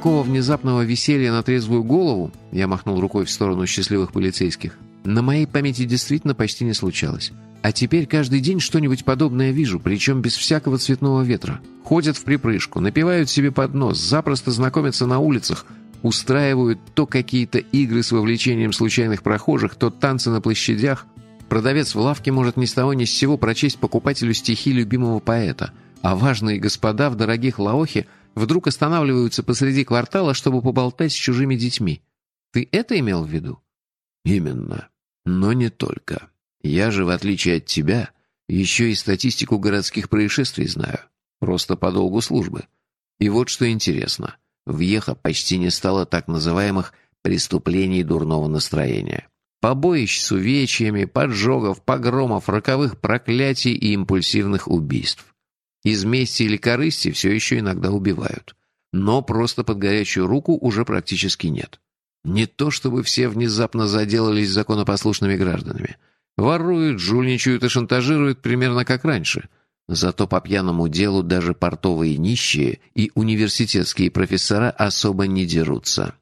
такого внезапного веселья на трезвую голову, я махнул рукой в сторону счастливых полицейских, на моей памяти действительно почти не случалось. А теперь каждый день что-нибудь подобное вижу, причем без всякого цветного ветра. Ходят в припрыжку, напивают себе под нос, запросто знакомятся на улицах, устраивают то какие-то игры с вовлечением случайных прохожих, то танцы на площадях. Продавец в лавке может ни с того ни с сего прочесть покупателю стихи любимого поэта, а важные господа в дорогих лаохе вдруг останавливаются посреди квартала, чтобы поболтать с чужими детьми. Ты это имел в виду? Именно. Но не только. Я же, в отличие от тебя, еще и статистику городских происшествий знаю. Просто по долгу службы. И вот что интересно. В Ехо почти не стало так называемых «преступлений дурного настроения». Побоищ с увечьями, поджогов, погромов, роковых проклятий и импульсивных убийств. Из мести или корысти все еще иногда убивают. Но просто под горячую руку уже практически нет. Не то чтобы все внезапно заделались законопослушными гражданами. Воруют, жульничают и шантажируют примерно как раньше. Зато по пьяному делу даже портовые нищие и университетские профессора особо не дерутся.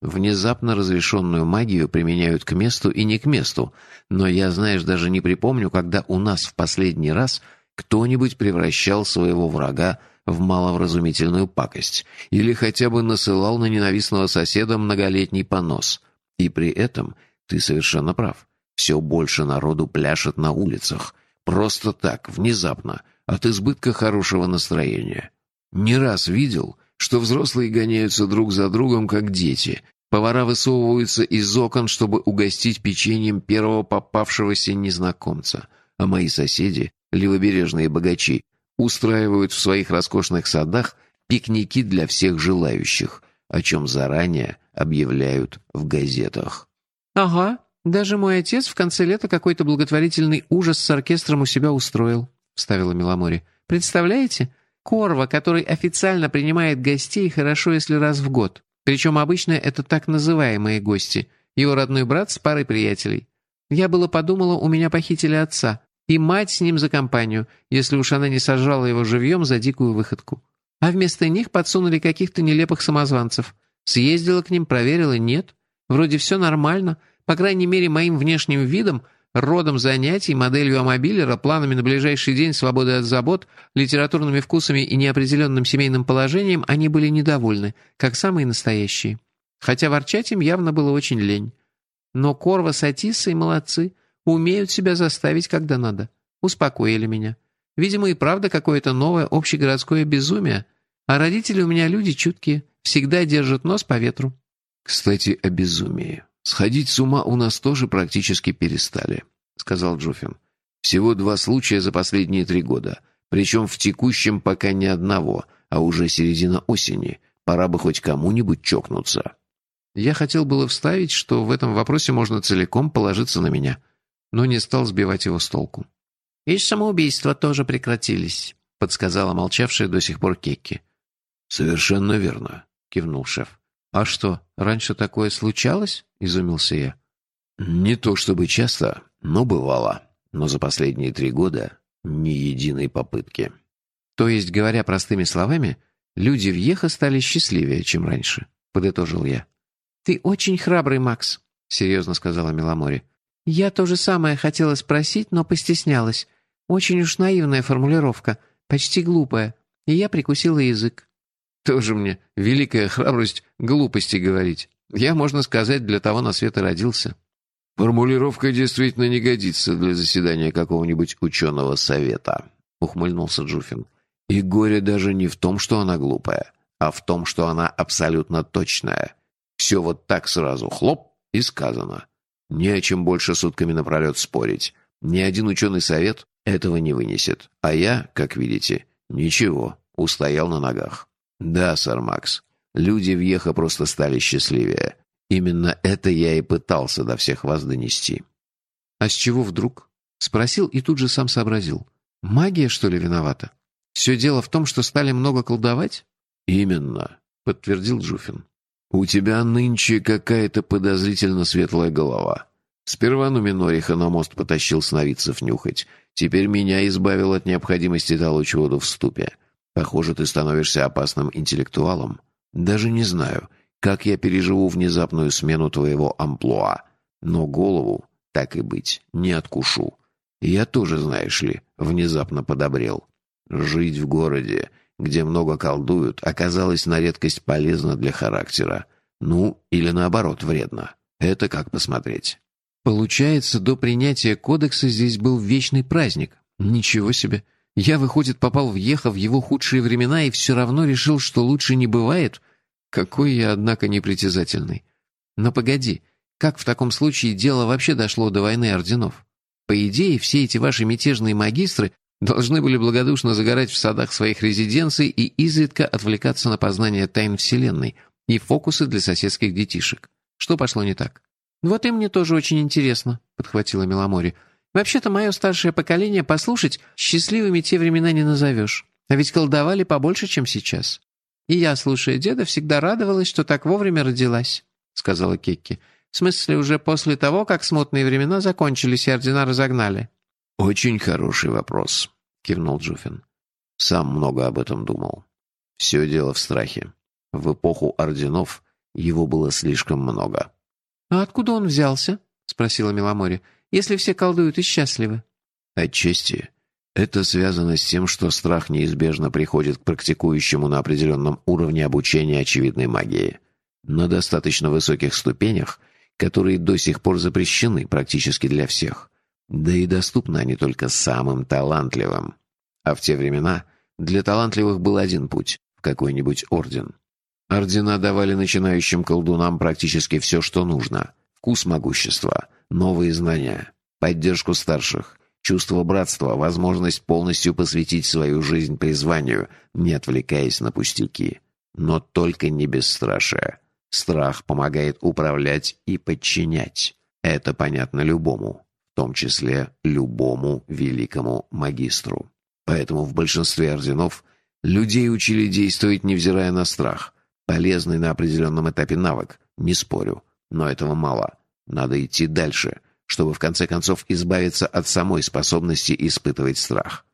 Внезапно разрешенную магию применяют к месту и не к месту, но я, знаешь, даже не припомню, когда у нас в последний раз кто-нибудь превращал своего врага в маловразумительную пакость или хотя бы насылал на ненавистного соседа многолетний понос. И при этом ты совершенно прав. Все больше народу пляшет на улицах. Просто так, внезапно, от избытка хорошего настроения. Не раз видел, что взрослые гоняются друг за другом, как дети. Повара высовываются из окон, чтобы угостить печеньем первого попавшегося незнакомца. А мои соседи, левобережные богачи, устраивают в своих роскошных садах пикники для всех желающих, о чем заранее объявляют в газетах. «Ага, даже мой отец в конце лета какой-то благотворительный ужас с оркестром у себя устроил», — вставила Миломори. «Представляете? Корва, который официально принимает гостей хорошо, если раз в год. Причем обычно это так называемые гости. Его родной брат с парой приятелей. Я было подумала, у меня похитили отца. И мать с ним за компанию, если уж она не сожрала его живьем за дикую выходку. А вместо них подсунули каких-то нелепых самозванцев. Съездила к ним, проверила, нет. Вроде все нормально. По крайней мере, моим внешним видом, родом занятий, моделью амобилера, планами на ближайший день, свободой от забот, литературными вкусами и неопределенным семейным положением они были недовольны, как самые настоящие. Хотя ворчать им явно было очень лень. Но Корва с Атиссой молодцы. Умеют себя заставить, когда надо. Успокоили меня. Видимо, и правда какое-то новое общегородское безумие. А родители у меня люди чуткие, всегда держат нос по ветру. Кстати, о безумии. Сходить с ума у нас тоже практически перестали, сказал Джуфин. Всего два случая за последние три года. Причем в текущем пока ни одного, а уже середина осени. Пора бы хоть кому-нибудь чокнуться. Я хотел было вставить, что в этом вопросе можно целиком положиться на меня — но не стал сбивать его с толку. «И самоубийства тоже прекратились», — подсказала молчавшая до сих пор Кекки. «Совершенно верно», — кивнул шеф. «А что, раньше такое случалось?» — изумился я. «Не то чтобы часто, но бывало. Но за последние три года ни единой попытки». «То есть, говоря простыми словами, люди в Ехо стали счастливее, чем раньше», — подытожил я. «Ты очень храбрый, Макс», — серьезно сказала Меломори. «Я то же самое хотела спросить, но постеснялась. Очень уж наивная формулировка, почти глупая, и я прикусила язык». «Тоже мне великая храбрость глупости говорить. Я, можно сказать, для того на свет и родился». «Формулировка действительно не годится для заседания какого-нибудь ученого совета», — ухмыльнулся Джуфин. «И горе даже не в том, что она глупая, а в том, что она абсолютно точная. Все вот так сразу, хлоп, и сказано. Не о чем больше сутками напролет спорить. Ни один ученый совет этого не вынесет. А я, как видите, ничего, устоял на ногах. Да, сэр Макс, люди в Ехо просто стали счастливее. Именно это я и пытался до всех вас донести. А с чего вдруг? Спросил и тут же сам сообразил. Магия, что ли, виновата? Все дело в том, что стали много колдовать? Именно, подтвердил Джуфин. «У тебя нынче какая-то подозрительно светлая голова. Сперва Нуминориха на мост потащил сновидцев нюхать. Теперь меня избавил от необходимости толочь воду в ступе. Похоже, ты становишься опасным интеллектуалом. Даже не знаю, как я переживу внезапную смену твоего амплуа, но голову, так и быть, не откушу. Я тоже, знаешь ли, внезапно подобрел. Жить в городе, где много колдуют, оказалось на редкость полезно для характера. Ну, или наоборот, вредно. Это как посмотреть. Получается, до принятия кодекса здесь был вечный праздник. Ничего себе. Я, выходит, попал в Ехо в его худшие времена и все равно решил, что лучше не бывает? Какой я, однако, непритязательный. Но погоди, как в таком случае дело вообще дошло до войны орденов? По идее, все эти ваши мятежные магистры должны были благодушно загорать в садах своих резиденций и изредка отвлекаться на познание тайн Вселенной и фокусы для соседских детишек. Что пошло не так? «Вот и мне тоже очень интересно», — подхватила Меломори. «Вообще-то мое старшее поколение, послушать, счастливыми те времена не назовешь. А ведь колдовали побольше, чем сейчас. И я, слушая деда, всегда радовалась, что так вовремя родилась», — сказала Кекки. «В смысле, уже после того, как смутные времена закончились и ордена разогнали». «Очень хороший вопрос», — кивнул Джуфин. «Сам много об этом думал. Все дело в страхе. В эпоху орденов его было слишком много». «А откуда он взялся?» — спросила Миломори. «Если все колдуют и счастливы». «Отчасти. Это связано с тем, что страх неизбежно приходит к практикующему на определенном уровне обучения очевидной магии. На достаточно высоких ступенях, которые до сих пор запрещены практически для всех. Да и доступны они только самым талантливым. А в те времена для талантливых был один путь — в какой-нибудь орден. Ордена давали начинающим колдунам практически все, что нужно. Вкус могущества, новые знания, поддержку старших, чувство братства, возможность полностью посвятить свою жизнь призванию, не отвлекаясь на пустяки. Но только не бесстрашие. Страх помогает управлять и подчинять. Это понятно любому, в том числе любому великому магистру. Поэтому в большинстве орденов людей учили действовать, невзирая на страх – Полезный на определенном этапе навык, не спорю. Но этого мало. Надо идти дальше, чтобы в конце концов избавиться от самой способности испытывать страх.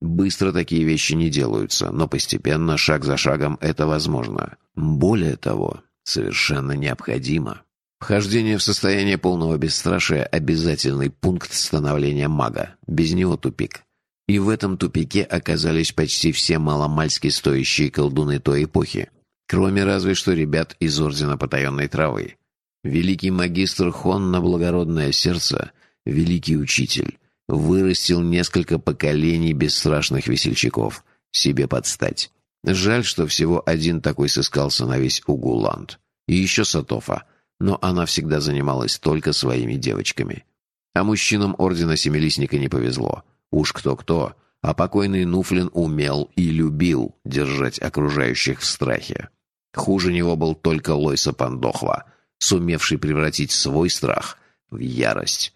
Быстро такие вещи не делаются, но постепенно, шаг за шагом, это возможно. Более того, совершенно необходимо. Вхождение в состояние полного бесстрашия – обязательный пункт становления мага. Без него тупик. И в этом тупике оказались почти все маломальски стоящие колдуны той эпохи. Кроме разве что ребят из Ордена Потаенной Травы. Великий магистр Хон на благородное сердце, великий учитель, вырастил несколько поколений бесстрашных весельчаков, себе подстать. Жаль, что всего один такой сыскался на весь Угуланд. И еще Сатофа, но она всегда занималась только своими девочками. А мужчинам Ордена Семилистника не повезло. Уж кто-кто, а покойный Нуфлин умел и любил держать окружающих в страхе. Хуже него был только Лойса Пандохва, сумевший превратить свой страх в ярость.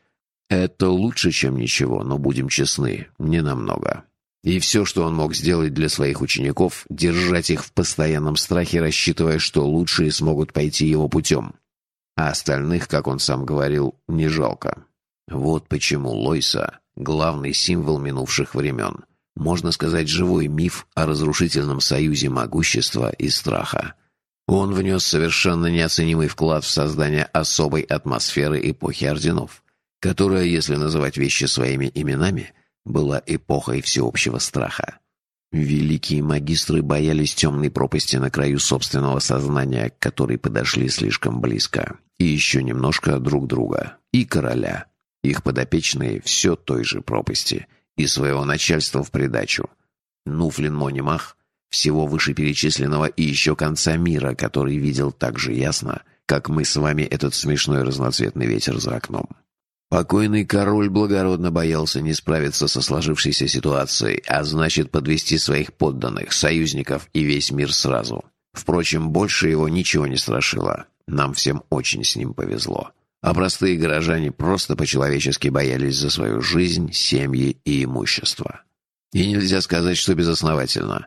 Это лучше, чем ничего, но будем честны, не намного. И все, что он мог сделать для своих учеников, держать их в постоянном страхе, рассчитывая, что лучшие смогут пойти его путем. А остальных, как он сам говорил, не жалко. Вот почему Лойса — главный символ минувших времен. Можно сказать, живой миф о разрушительном союзе могущества и страха. Он внес совершенно неоценимый вклад в создание особой атмосферы эпохи орденов, которая, если называть вещи своими именами, была эпохой всеобщего страха. Великие магистры боялись темной пропасти на краю собственного сознания, к которой подошли слишком близко, и еще немножко друг друга, и короля. Их подопечные все той же пропасти, и своего начальства в придачу. Нуфлин Монимах всего вышеперечисленного и еще конца мира, который видел так же ясно, как мы с вами этот смешной разноцветный ветер за окном. Покойный король благородно боялся не справиться со сложившейся ситуацией, а значит подвести своих подданных, союзников и весь мир сразу. Впрочем, больше его ничего не страшило. Нам всем очень с ним повезло. А простые горожане просто по-человечески боялись за свою жизнь, семьи и имущество. И нельзя сказать, что безосновательно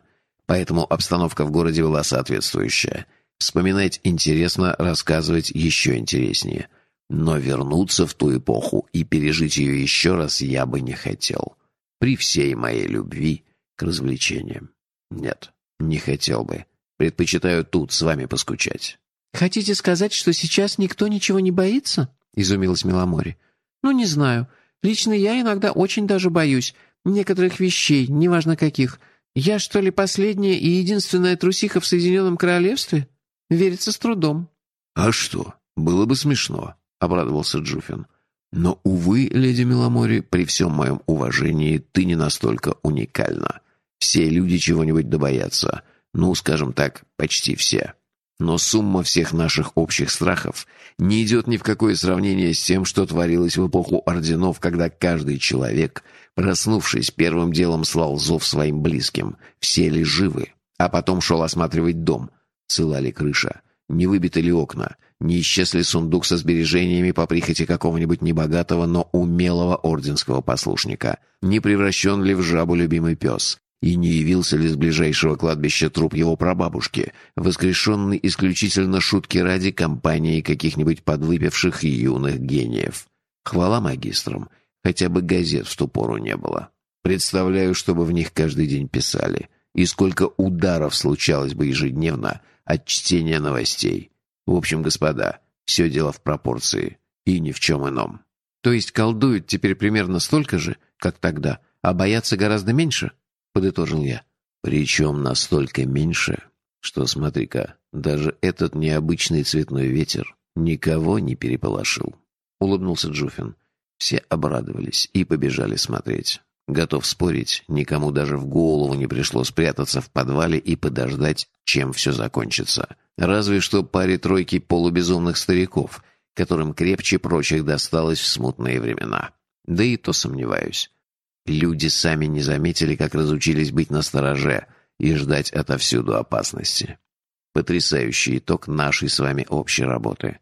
поэтому обстановка в городе была соответствующая. Вспоминать интересно, рассказывать еще интереснее. Но вернуться в ту эпоху и пережить ее еще раз я бы не хотел. При всей моей любви к развлечениям. Нет, не хотел бы. Предпочитаю тут с вами поскучать». «Хотите сказать, что сейчас никто ничего не боится?» — изумилась Меломори. «Ну, не знаю. Лично я иногда очень даже боюсь. Некоторых вещей, неважно каких. Я, что ли, последняя и единственная трусиха в Соединенном Королевстве? Верится с трудом». «А что? Было бы смешно», — обрадовался Джуфин. «Но, увы, леди Меломори, при всем моем уважении, ты не настолько уникальна. Все люди чего-нибудь добоятся. Ну, скажем так, почти все. Но сумма всех наших общих страхов не идет ни в какое сравнение с тем, что творилось в эпоху орденов, когда каждый человек, проснувшись, первым делом слал зов своим близким. Все ли живы? А потом шел осматривать дом. Цела ли крыша? Не выбиты ли окна? Не исчез ли сундук со сбережениями по прихоти какого-нибудь небогатого, но умелого орденского послушника? Не превращен ли в жабу любимый пес? И не явился ли с ближайшего кладбища труп его прабабушки, воскрешенный исключительно шутки ради компании каких-нибудь подвыпивших юных гениев? Хвала магистрам, хотя бы газет в ту пору не было. Представляю, чтобы в них каждый день писали. И сколько ударов случалось бы ежедневно от чтения новостей. В общем, господа, все дело в пропорции и ни в чем ином. То есть колдуют теперь примерно столько же, как тогда, а боятся гораздо меньше? — подытожил я. «Причем настолько меньше, что, смотри-ка, даже этот необычный цветной ветер никого не переполошил», — улыбнулся Джуфин. Все обрадовались и побежали смотреть. Готов спорить, никому даже в голову не пришло спрятаться в подвале и подождать, чем все закончится. Разве что паре тройки полубезумных стариков, которым крепче прочих досталось в смутные времена. Да и то сомневаюсь. Люди сами не заметили, как разучились быть настороже и ждать отовсюду опасности. Потрясающий итог нашей с вами общей работы.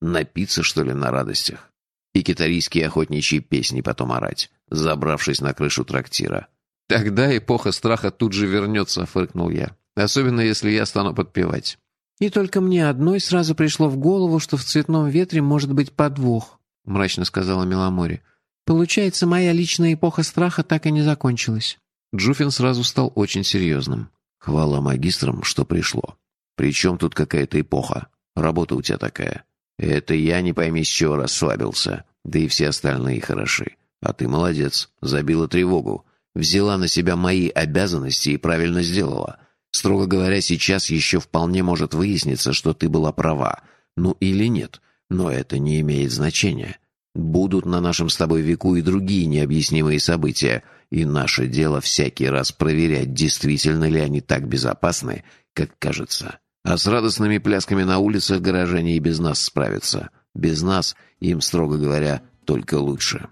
Напиться, что ли, на радостях? И китарийские охотничьи песни потом орать, забравшись на крышу трактира. «Тогда эпоха страха тут же вернется», — фыркнул я. «Особенно, если я стану подпевать». «И только мне одной сразу пришло в голову, что в цветном ветре может быть подвох», — мрачно сказала Меломори. Получается, моя личная эпоха страха так и не закончилась. Джуфин сразу стал очень серьезным. Хвала магистрам, что пришло. Причем тут какая-то эпоха? Работа у тебя такая. Это я не пойми с чего расслабился. Да и все остальные хороши. А ты молодец, забила тревогу. Взяла на себя мои обязанности и правильно сделала. Строго говоря, сейчас еще вполне может выясниться, что ты была права. Ну или нет. Но это не имеет значения. Будут на нашем с тобой веку и другие необъяснимые события, и наше дело всякий раз проверять, действительно ли они так безопасны, как кажется. А с радостными плясками на улицах горожане и без нас справятся. Без нас им, строго говоря, только лучше.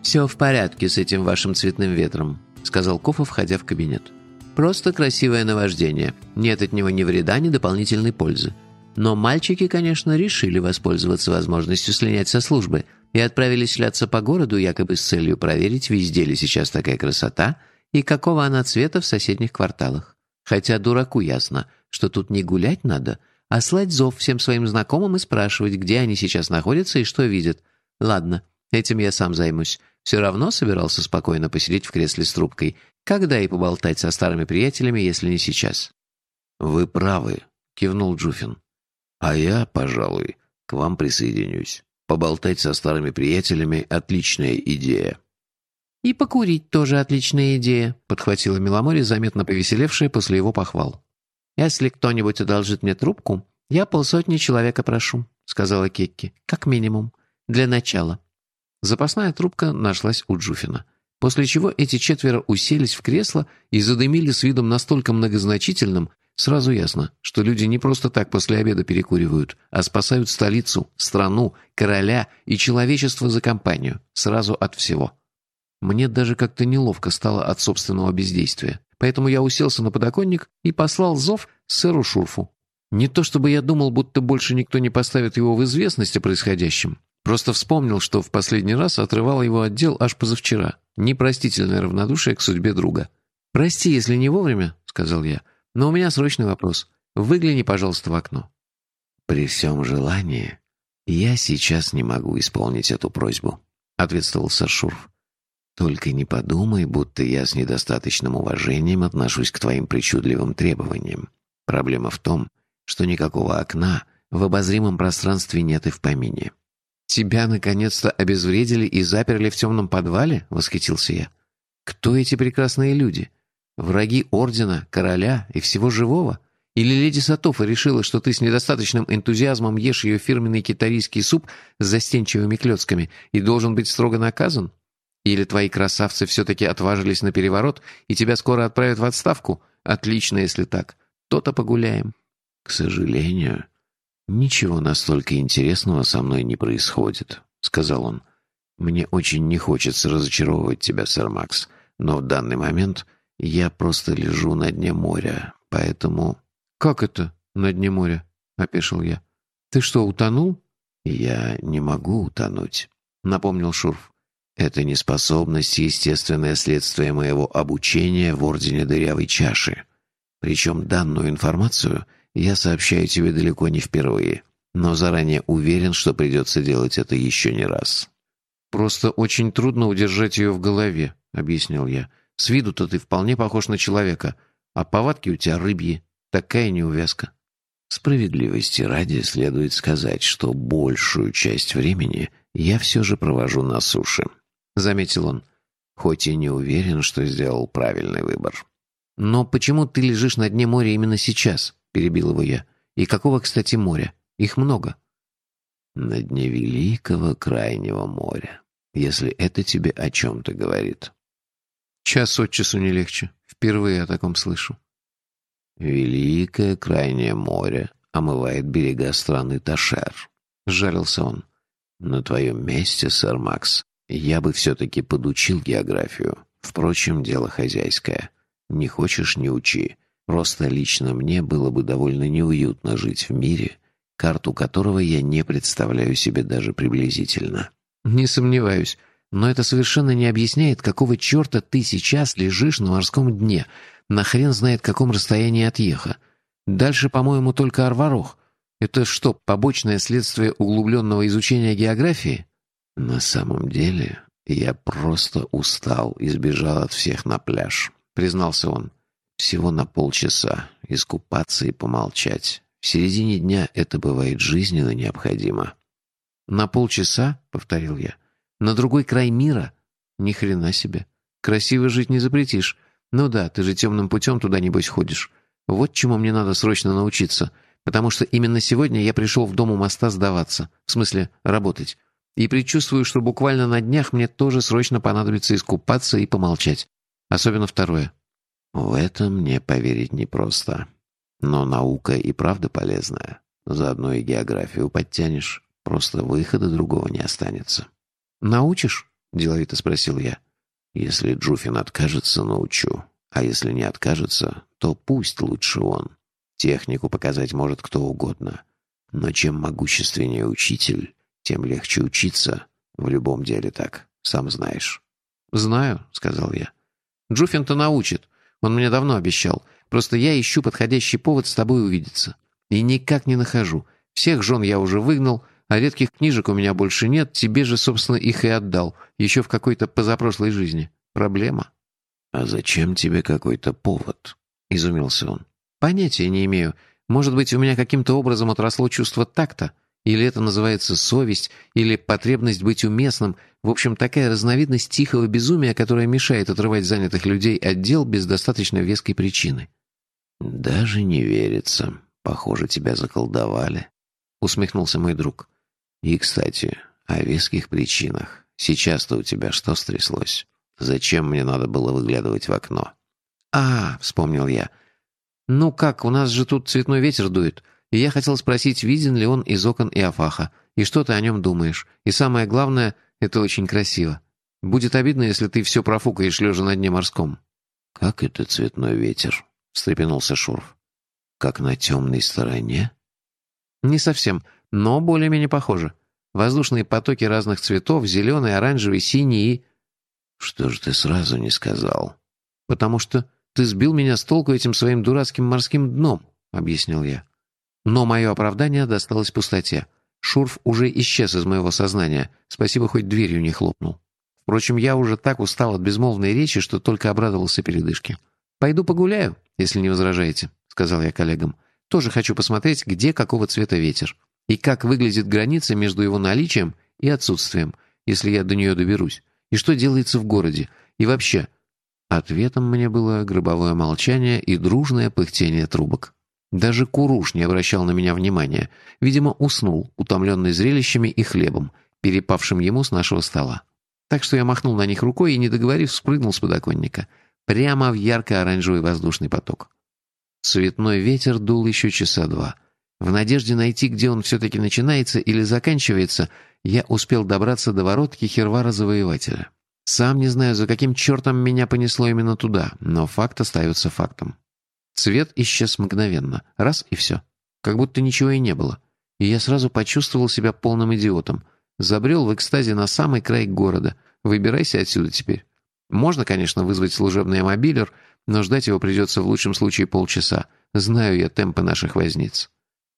«Все в порядке с этим вашим цветным ветром», — сказал Кофа, входя в кабинет. Просто красивое наваждение. Нет от него ни вреда, ни дополнительной пользы. Но мальчики, конечно, решили воспользоваться возможностью слинять со службы и отправились шляться по городу якобы с целью проверить, везде ли сейчас такая красота и какого она цвета в соседних кварталах. Хотя дураку ясно, что тут не гулять надо, а слать зов всем своим знакомым и спрашивать, где они сейчас находятся и что видят. Ладно, этим я сам займусь. Все равно собирался спокойно посидеть в кресле с трубкой когда и поболтать со старыми приятелями, если не сейчас? «Вы правы», — кивнул Джуфин. «А я, пожалуй, к вам присоединюсь. Поболтать со старыми приятелями — отличная идея». «И покурить тоже отличная идея», — подхватила Миломори, заметно повеселевшая после его похвал. «Если кто-нибудь одолжит мне трубку, я полсотни человека прошу», — сказала Кекки. «Как минимум. Для начала». Запасная трубка нашлась у Джуфина. После чего эти четверо уселись в кресло и задымили с видом настолько многозначительным, сразу ясно, что люди не просто так после обеда перекуривают, а спасают столицу, страну, короля и человечество за компанию, сразу от всего. Мне даже как-то неловко стало от собственного бездействия, поэтому я уселся на подоконник и послал зов сэру Шурфу. Не то чтобы я думал, будто больше никто не поставит его в известность о происходящем, просто вспомнил, что в последний раз отрывал его отдел аж позавчера. Непростительное равнодушие к судьбе друга. «Прости, если не вовремя», — сказал я, — «но у меня срочный вопрос. Выгляни, пожалуйста, в окно». «При всем желании я сейчас не могу исполнить эту просьбу», — ответствовал сэр Шурф. Только не подумай, будто я с недостаточным уважением отношусь к твоим причудливым требованиям. Проблема в том, что никакого окна в обозримом пространстве нет и в помине. «Тебя наконец-то обезвредили и заперли в темном подвале?» — восхитился я. «Кто эти прекрасные люди? Враги Ордена, Короля и всего живого? Или леди Сатофа решила, что ты с недостаточным энтузиазмом ешь ее фирменный китарийский суп с застенчивыми клетками и должен быть строго наказан?» Или твои красавцы все-таки отважились на переворот, и тебя скоро отправят в отставку? Отлично, если так. То-то погуляем». «К сожалению, ничего настолько интересного со мной не происходит», — сказал он. «Мне очень не хочется разочаровывать тебя, сэр Макс, но в данный момент я просто лежу на дне моря, поэтому...» «Как это на дне моря?» — опешил я. «Ты что, утонул?» «Я не могу утонуть», — напомнил Шурф. Это неспособность — естественное следствие моего обучения в Ордене Дырявой Чаши. Причем данную информацию я сообщаю тебе далеко не впервые, но заранее уверен, что придется делать это еще не раз. «Просто очень трудно удержать ее в голове», — объяснил я. «С виду-то ты вполне похож на человека, а повадки у тебя рыбьи. Такая неувязка». Справедливости ради следует сказать, что большую часть времени я все же провожу на суше. — заметил он. «Хоть и не уверен, что сделал правильный выбор». «Но почему ты лежишь на дне моря именно сейчас?» — перебил его я. «И какого, кстати, моря? Их много». «На дне великого крайнего моря, если это тебе о чем-то говорит». «Час от часу не легче. Впервые о таком слышу». «Великое крайнее море омывает берега страны Ташер», — жарился он. «На твоем месте, сэр Макс, я бы все-таки подучил географию. Впрочем, дело хозяйское. Не хочешь — не учи. Просто лично мне было бы довольно неуютно жить в мире, карту которого я не представляю себе даже приблизительно. Не сомневаюсь. Но это совершенно не объясняет, какого черта ты сейчас лежишь на морском дне, на хрен знает каком расстоянии от Еха. Дальше, по-моему, только Арварох. Это что, побочное следствие углубленного изучения географии? На самом деле, я просто устал и сбежал от всех на пляж, признался он. Всего на полчаса, искупаться и помолчать. В середине дня это бывает жизненно необходимо. «На полчаса?» — повторил я. «На другой край мира? Ни хрена себе. Красиво жить не запретишь. Ну да, ты же темным путем туда, небось, ходишь. Вот чему мне надо срочно научиться. Потому что именно сегодня я пришел в дом у моста сдаваться. В смысле, работать и предчувствую, что буквально на днях мне тоже срочно понадобится искупаться и помолчать. Особенно второе. В этом мне поверить непросто. Но наука и правда полезная. Заодно и географию подтянешь. Просто выхода другого не останется. «Научишь?» — деловито спросил я. «Если Джуфин откажется, научу. А если не откажется, то пусть лучше он. Технику показать может кто угодно. Но чем могущественнее учитель, тем легче учиться. В любом деле так, сам знаешь». «Знаю», — сказал я. «Джуффин-то научит. Он мне давно обещал. Просто я ищу подходящий повод с тобой увидеться. И никак не нахожу. Всех жен я уже выгнал, а редких книжек у меня больше нет. Тебе же, собственно, их и отдал. Еще в какой-то позапрошлой жизни. Проблема». «А зачем тебе какой-то повод?» — изумился он. «Понятия не имею. Может быть, у меня каким-то образом отросло чувство такта. Или это называется совесть, или потребность быть уместным. В общем, такая разновидность тихого безумия, которая мешает отрывать занятых людей от дел без достаточно веской причины. «Даже не верится. Похоже, тебя заколдовали», — усмехнулся мой друг. «И, кстати, о веских причинах. Сейчас-то у тебя что стряслось? Зачем мне надо было выглядывать в окно?» «А, — вспомнил я. Ну как, у нас же тут цветной ветер дует и я хотел спросить, виден ли он из окон Иофаха, и что ты о нем думаешь. И самое главное, это очень красиво. Будет обидно, если ты все профукаешь, лежа на дне морском». «Как это цветной ветер?» — встрепенулся Шурф. «Как на темной стороне?» «Не совсем, но более-менее похоже. Воздушные потоки разных цветов, зеленый, оранжевый, синий и...» «Что же ты сразу не сказал?» «Потому что ты сбил меня с толку этим своим дурацким морским дном», — объяснил я. Но мое оправдание досталось пустоте. Шурф уже исчез из моего сознания. Спасибо, хоть дверью не хлопнул. Впрочем, я уже так устал от безмолвной речи, что только обрадовался передышке. «Пойду погуляю, если не возражаете», — сказал я коллегам. «Тоже хочу посмотреть, где какого цвета ветер, и как выглядит граница между его наличием и отсутствием, если я до нее доберусь, и что делается в городе, и вообще...» Ответом мне было гробовое молчание и дружное пыхтение трубок. Даже Куруш не обращал на меня внимания. Видимо, уснул, утомленный зрелищами и хлебом, перепавшим ему с нашего стола. Так что я махнул на них рукой и, не договорив, спрыгнул с подоконника. Прямо в ярко-оранжевый воздушный поток. Цветной ветер дул еще часа два. В надежде найти, где он все-таки начинается или заканчивается, я успел добраться до ворот Кихервара-завоевателя. Сам не знаю, за каким чертом меня понесло именно туда, но факт остается фактом. Цвет исчез мгновенно. Раз и все. Как будто ничего и не было. И я сразу почувствовал себя полным идиотом. Забрел в экстазе на самый край города. Выбирайся отсюда теперь. Можно, конечно, вызвать служебный мобилер, но ждать его придется в лучшем случае полчаса. Знаю я темпы наших возниц.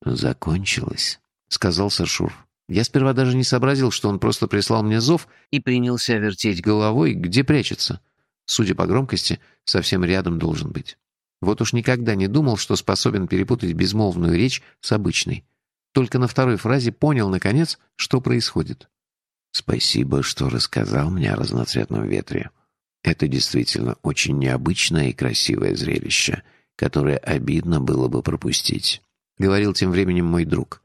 «Закончилось», — сказал Саршур. Я сперва даже не сообразил, что он просто прислал мне зов и принялся вертеть головой, где прячется. Судя по громкости, совсем рядом должен быть. Вот уж никогда не думал, что способен перепутать безмолвную речь с обычной. Только на второй фразе понял, наконец, что происходит. «Спасибо, что рассказал мне о разноцветном ветре. Это действительно очень необычное и красивое зрелище, которое обидно было бы пропустить», — говорил тем временем мой друг.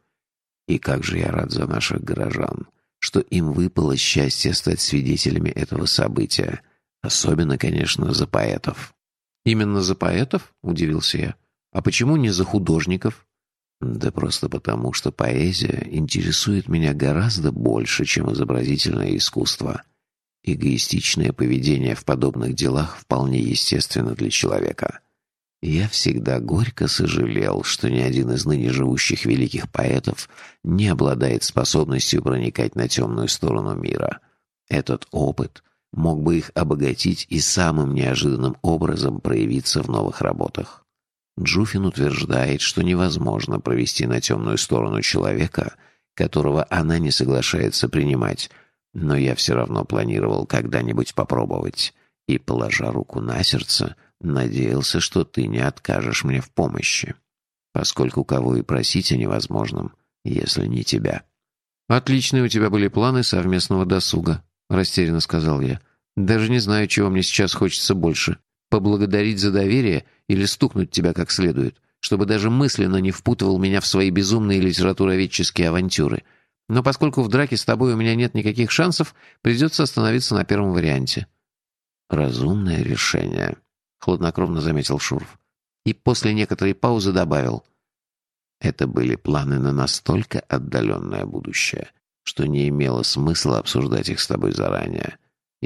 «И как же я рад за наших горожан, что им выпало счастье стать свидетелями этого события, особенно, конечно, за поэтов». «Именно за поэтов?» — удивился я. «А почему не за художников?» «Да просто потому, что поэзия интересует меня гораздо больше, чем изобразительное искусство. Эгоистичное поведение в подобных делах вполне естественно для человека. Я всегда горько сожалел, что ни один из ныне живущих великих поэтов не обладает способностью проникать на темную сторону мира. Этот опыт — мог бы их обогатить и самым неожиданным образом проявиться в новых работах. Джуфин утверждает, что невозможно провести на темную сторону человека, которого она не соглашается принимать, но я все равно планировал когда-нибудь попробовать и, положа руку на сердце, надеялся, что ты не откажешь мне в помощи, поскольку кого и просить о невозможном, если не тебя. «Отличные у тебя были планы совместного досуга», — растерянно сказал я. «Даже не знаю, чего мне сейчас хочется больше. Поблагодарить за доверие или стукнуть тебя как следует, чтобы даже мысленно не впутывал меня в свои безумные литературоведческие авантюры. Но поскольку в драке с тобой у меня нет никаких шансов, придется остановиться на первом варианте». «Разумное решение», — хладнокровно заметил Шуров. И после некоторой паузы добавил. «Это были планы на настолько отдаленное будущее, что не имело смысла обсуждать их с тобой заранее.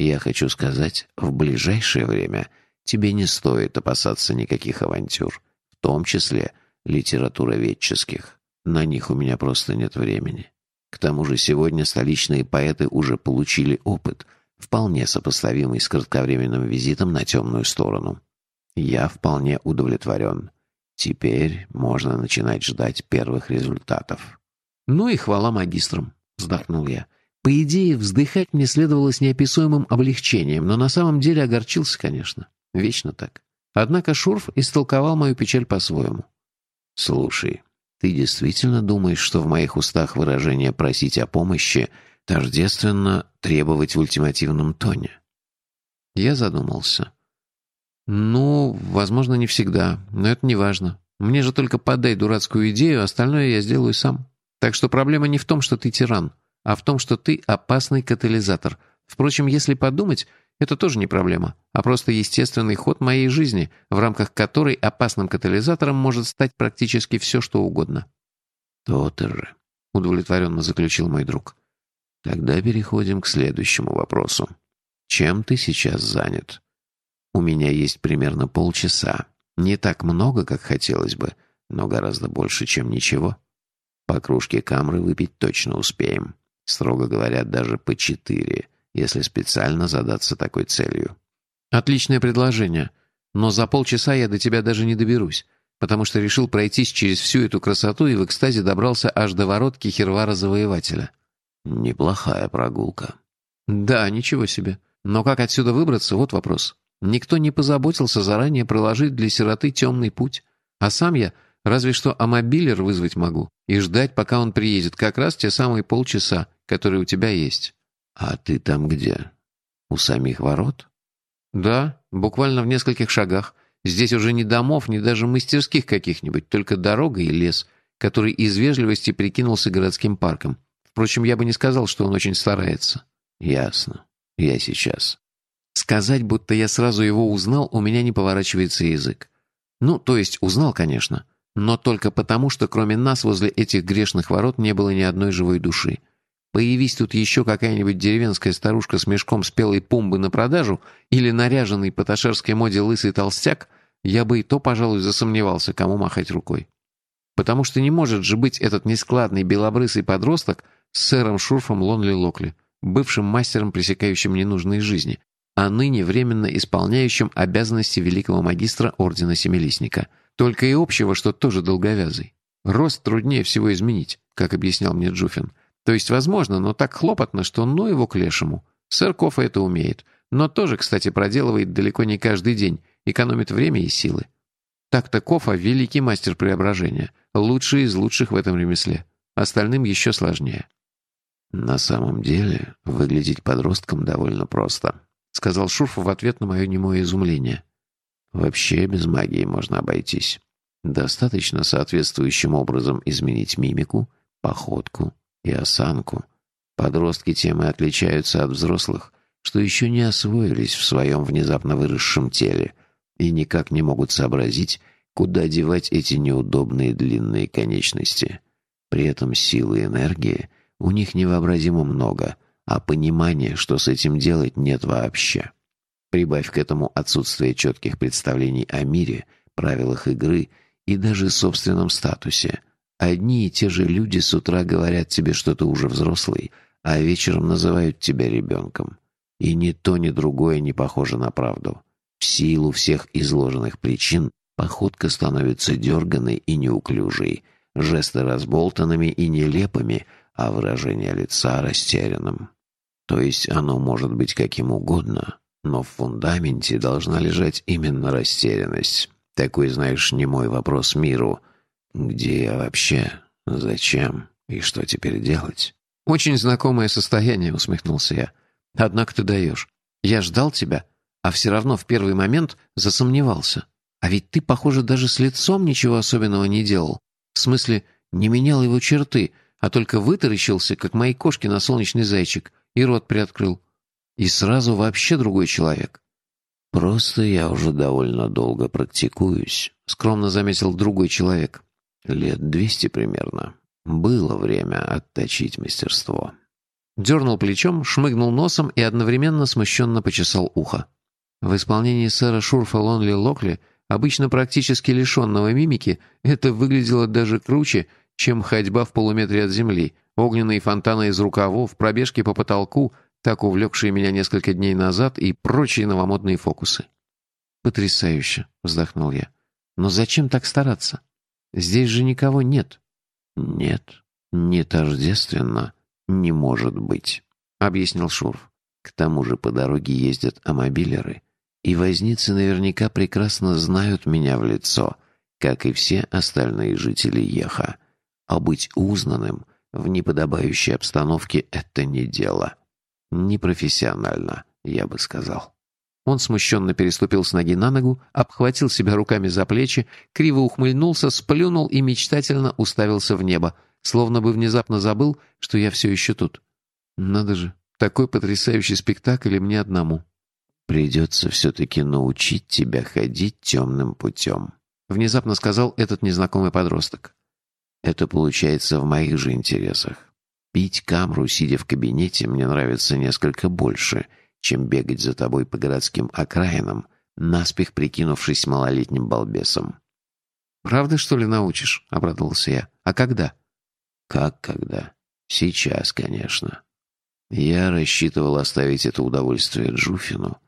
Я хочу сказать, в ближайшее время тебе не стоит опасаться никаких авантюр, в том числе литературоведческих. На них у меня просто нет времени. К тому же сегодня столичные поэты уже получили опыт, вполне сопоставимый с кратковременным визитом на темную сторону. Я вполне удовлетворен. Теперь можно начинать ждать первых результатов. «Ну и хвала магистрам», — вздохнул я. По идее, вздыхать мне следовало с неописуемым облегчением, но на самом деле огорчился, конечно. Вечно так. Однако Шурф истолковал мою печаль по-своему. «Слушай, ты действительно думаешь, что в моих устах выражение «просить о помощи» тождественно требовать в ультимативном тоне?» Я задумался. «Ну, возможно, не всегда, но это не важно. Мне же только подай дурацкую идею, остальное я сделаю сам. Так что проблема не в том, что ты тиран а в том, что ты опасный катализатор. Впрочем, если подумать, это тоже не проблема, а просто естественный ход моей жизни, в рамках которой опасным катализатором может стать практически все, что угодно. «То-то же», — удовлетворенно заключил мой друг. «Тогда переходим к следующему вопросу. Чем ты сейчас занят? У меня есть примерно полчаса. Не так много, как хотелось бы, но гораздо больше, чем ничего. По кружке камры выпить точно успеем. Строго говоря, даже по четыре, если специально задаться такой целью. Отличное предложение. Но за полчаса я до тебя даже не доберусь, потому что решил пройтись через всю эту красоту и в экстазе добрался аж до ворот Кихервара-завоевателя. Неплохая прогулка. Да, ничего себе. Но как отсюда выбраться, вот вопрос. Никто не позаботился заранее проложить для сироты темный путь. А сам я разве что амобилер вызвать могу и ждать, пока он приедет, как раз те самые полчаса, которые у тебя есть. А ты там где? У самих ворот? Да, буквально в нескольких шагах. Здесь уже ни домов, ни даже мастерских каких-нибудь, только дорога и лес, который из вежливости прикинулся городским парком. Впрочем, я бы не сказал, что он очень старается. Ясно. Я сейчас. Сказать, будто я сразу его узнал, у меня не поворачивается язык. Ну, то есть узнал, конечно, но только потому, что кроме нас возле этих грешных ворот не было ни одной живой души. Появись тут еще какая-нибудь деревенская старушка с мешком спелой пумбы на продажу или наряженный по ташерской моде лысый толстяк, я бы и то, пожалуй, засомневался, кому махать рукой. Потому что не может же быть этот нескладный белобрысый подросток с сэром Шурфом Лонли Локли, бывшим мастером, пресекающим ненужные жизни, а ныне временно исполняющим обязанности великого магистра Ордена Семилистника. Только и общего, что тоже долговязый. Рост труднее всего изменить, как объяснял мне Джуфин. То есть возможно, но так хлопотно, что ну его к лешему. Сэр Кофа это умеет. Но тоже, кстати, проделывает далеко не каждый день, экономит время и силы. Так-то Кофа — великий мастер преображения, лучший из лучших в этом ремесле. Остальным еще сложнее. «На самом деле, выглядеть подростком довольно просто», — сказал Шурф в ответ на мое немое изумление. «Вообще без магии можно обойтись. Достаточно соответствующим образом изменить мимику, походку и осанку. Подростки тем и отличаются от взрослых, что еще не освоились в своем внезапно выросшем теле и никак не могут сообразить, куда девать эти неудобные длинные конечности. При этом силы и энергии у них невообразимо много, а понимания, что с этим делать, нет вообще. Прибавь к этому отсутствие четких представлений о мире, правилах игры и даже собственном статусе. Одни и те же люди с утра говорят тебе, что ты уже взрослый, а вечером называют тебя ребенком. И ни то, ни другое не похоже на правду. В силу всех изложенных причин походка становится дерганной и неуклюжей, жесты разболтанными и нелепыми, а выражение лица растерянным. То есть оно может быть каким угодно, но в фундаменте должна лежать именно растерянность. Такой, знаешь, не мой вопрос миру. Где я вообще? Зачем? И что теперь делать? «Очень знакомое состояние», — усмехнулся я. «Однако ты даешь. Я ждал тебя, а все равно в первый момент засомневался. А ведь ты, похоже, даже с лицом ничего особенного не делал. В смысле, не менял его черты, а только вытаращился, как мои кошки на солнечный зайчик, и рот приоткрыл. И сразу вообще другой человек. «Просто я уже довольно долго практикуюсь», — скромно заметил другой человек. «Лет двести примерно. Было время отточить мастерство». Дернул плечом, шмыгнул носом и одновременно смущенно почесал ухо. В исполнении сэра Шурфа Лонли Локли, обычно практически лишенного мимики, это выглядело даже круче, чем ходьба в полуметре от земли, огненные фонтаны из рукавов, пробежки по потолку, так увлекшие меня несколько дней назад, и прочие новомодные фокусы. «Потрясающе!» — вздохнул я. «Но зачем так стараться? Здесь же никого нет». «Нет, не тождественно, не может быть», — объяснил Шурф. «К тому же по дороге ездят амобилеры, и возницы наверняка прекрасно знают меня в лицо, как и все остальные жители Еха. А быть узнанным в неподобающей обстановке — это не дело. Непрофессионально, я бы сказал. Он смущенно переступил с ноги на ногу, обхватил себя руками за плечи, криво ухмыльнулся, сплюнул и мечтательно уставился в небо, словно бы внезапно забыл, что я все еще тут. Надо же, такой потрясающий спектакль и мне одному. «Придется все-таки научить тебя ходить темным путем», — внезапно сказал этот незнакомый подросток. Это получается в моих же интересах. Пить камру, сидя в кабинете, мне нравится несколько больше, чем бегать за тобой по городским окраинам, наспех прикинувшись малолетним балбесом. «Правда, что ли, научишь?» — обрадовался я. «А когда?» «Как когда? Сейчас, конечно. Я рассчитывал оставить это удовольствие Джуфину,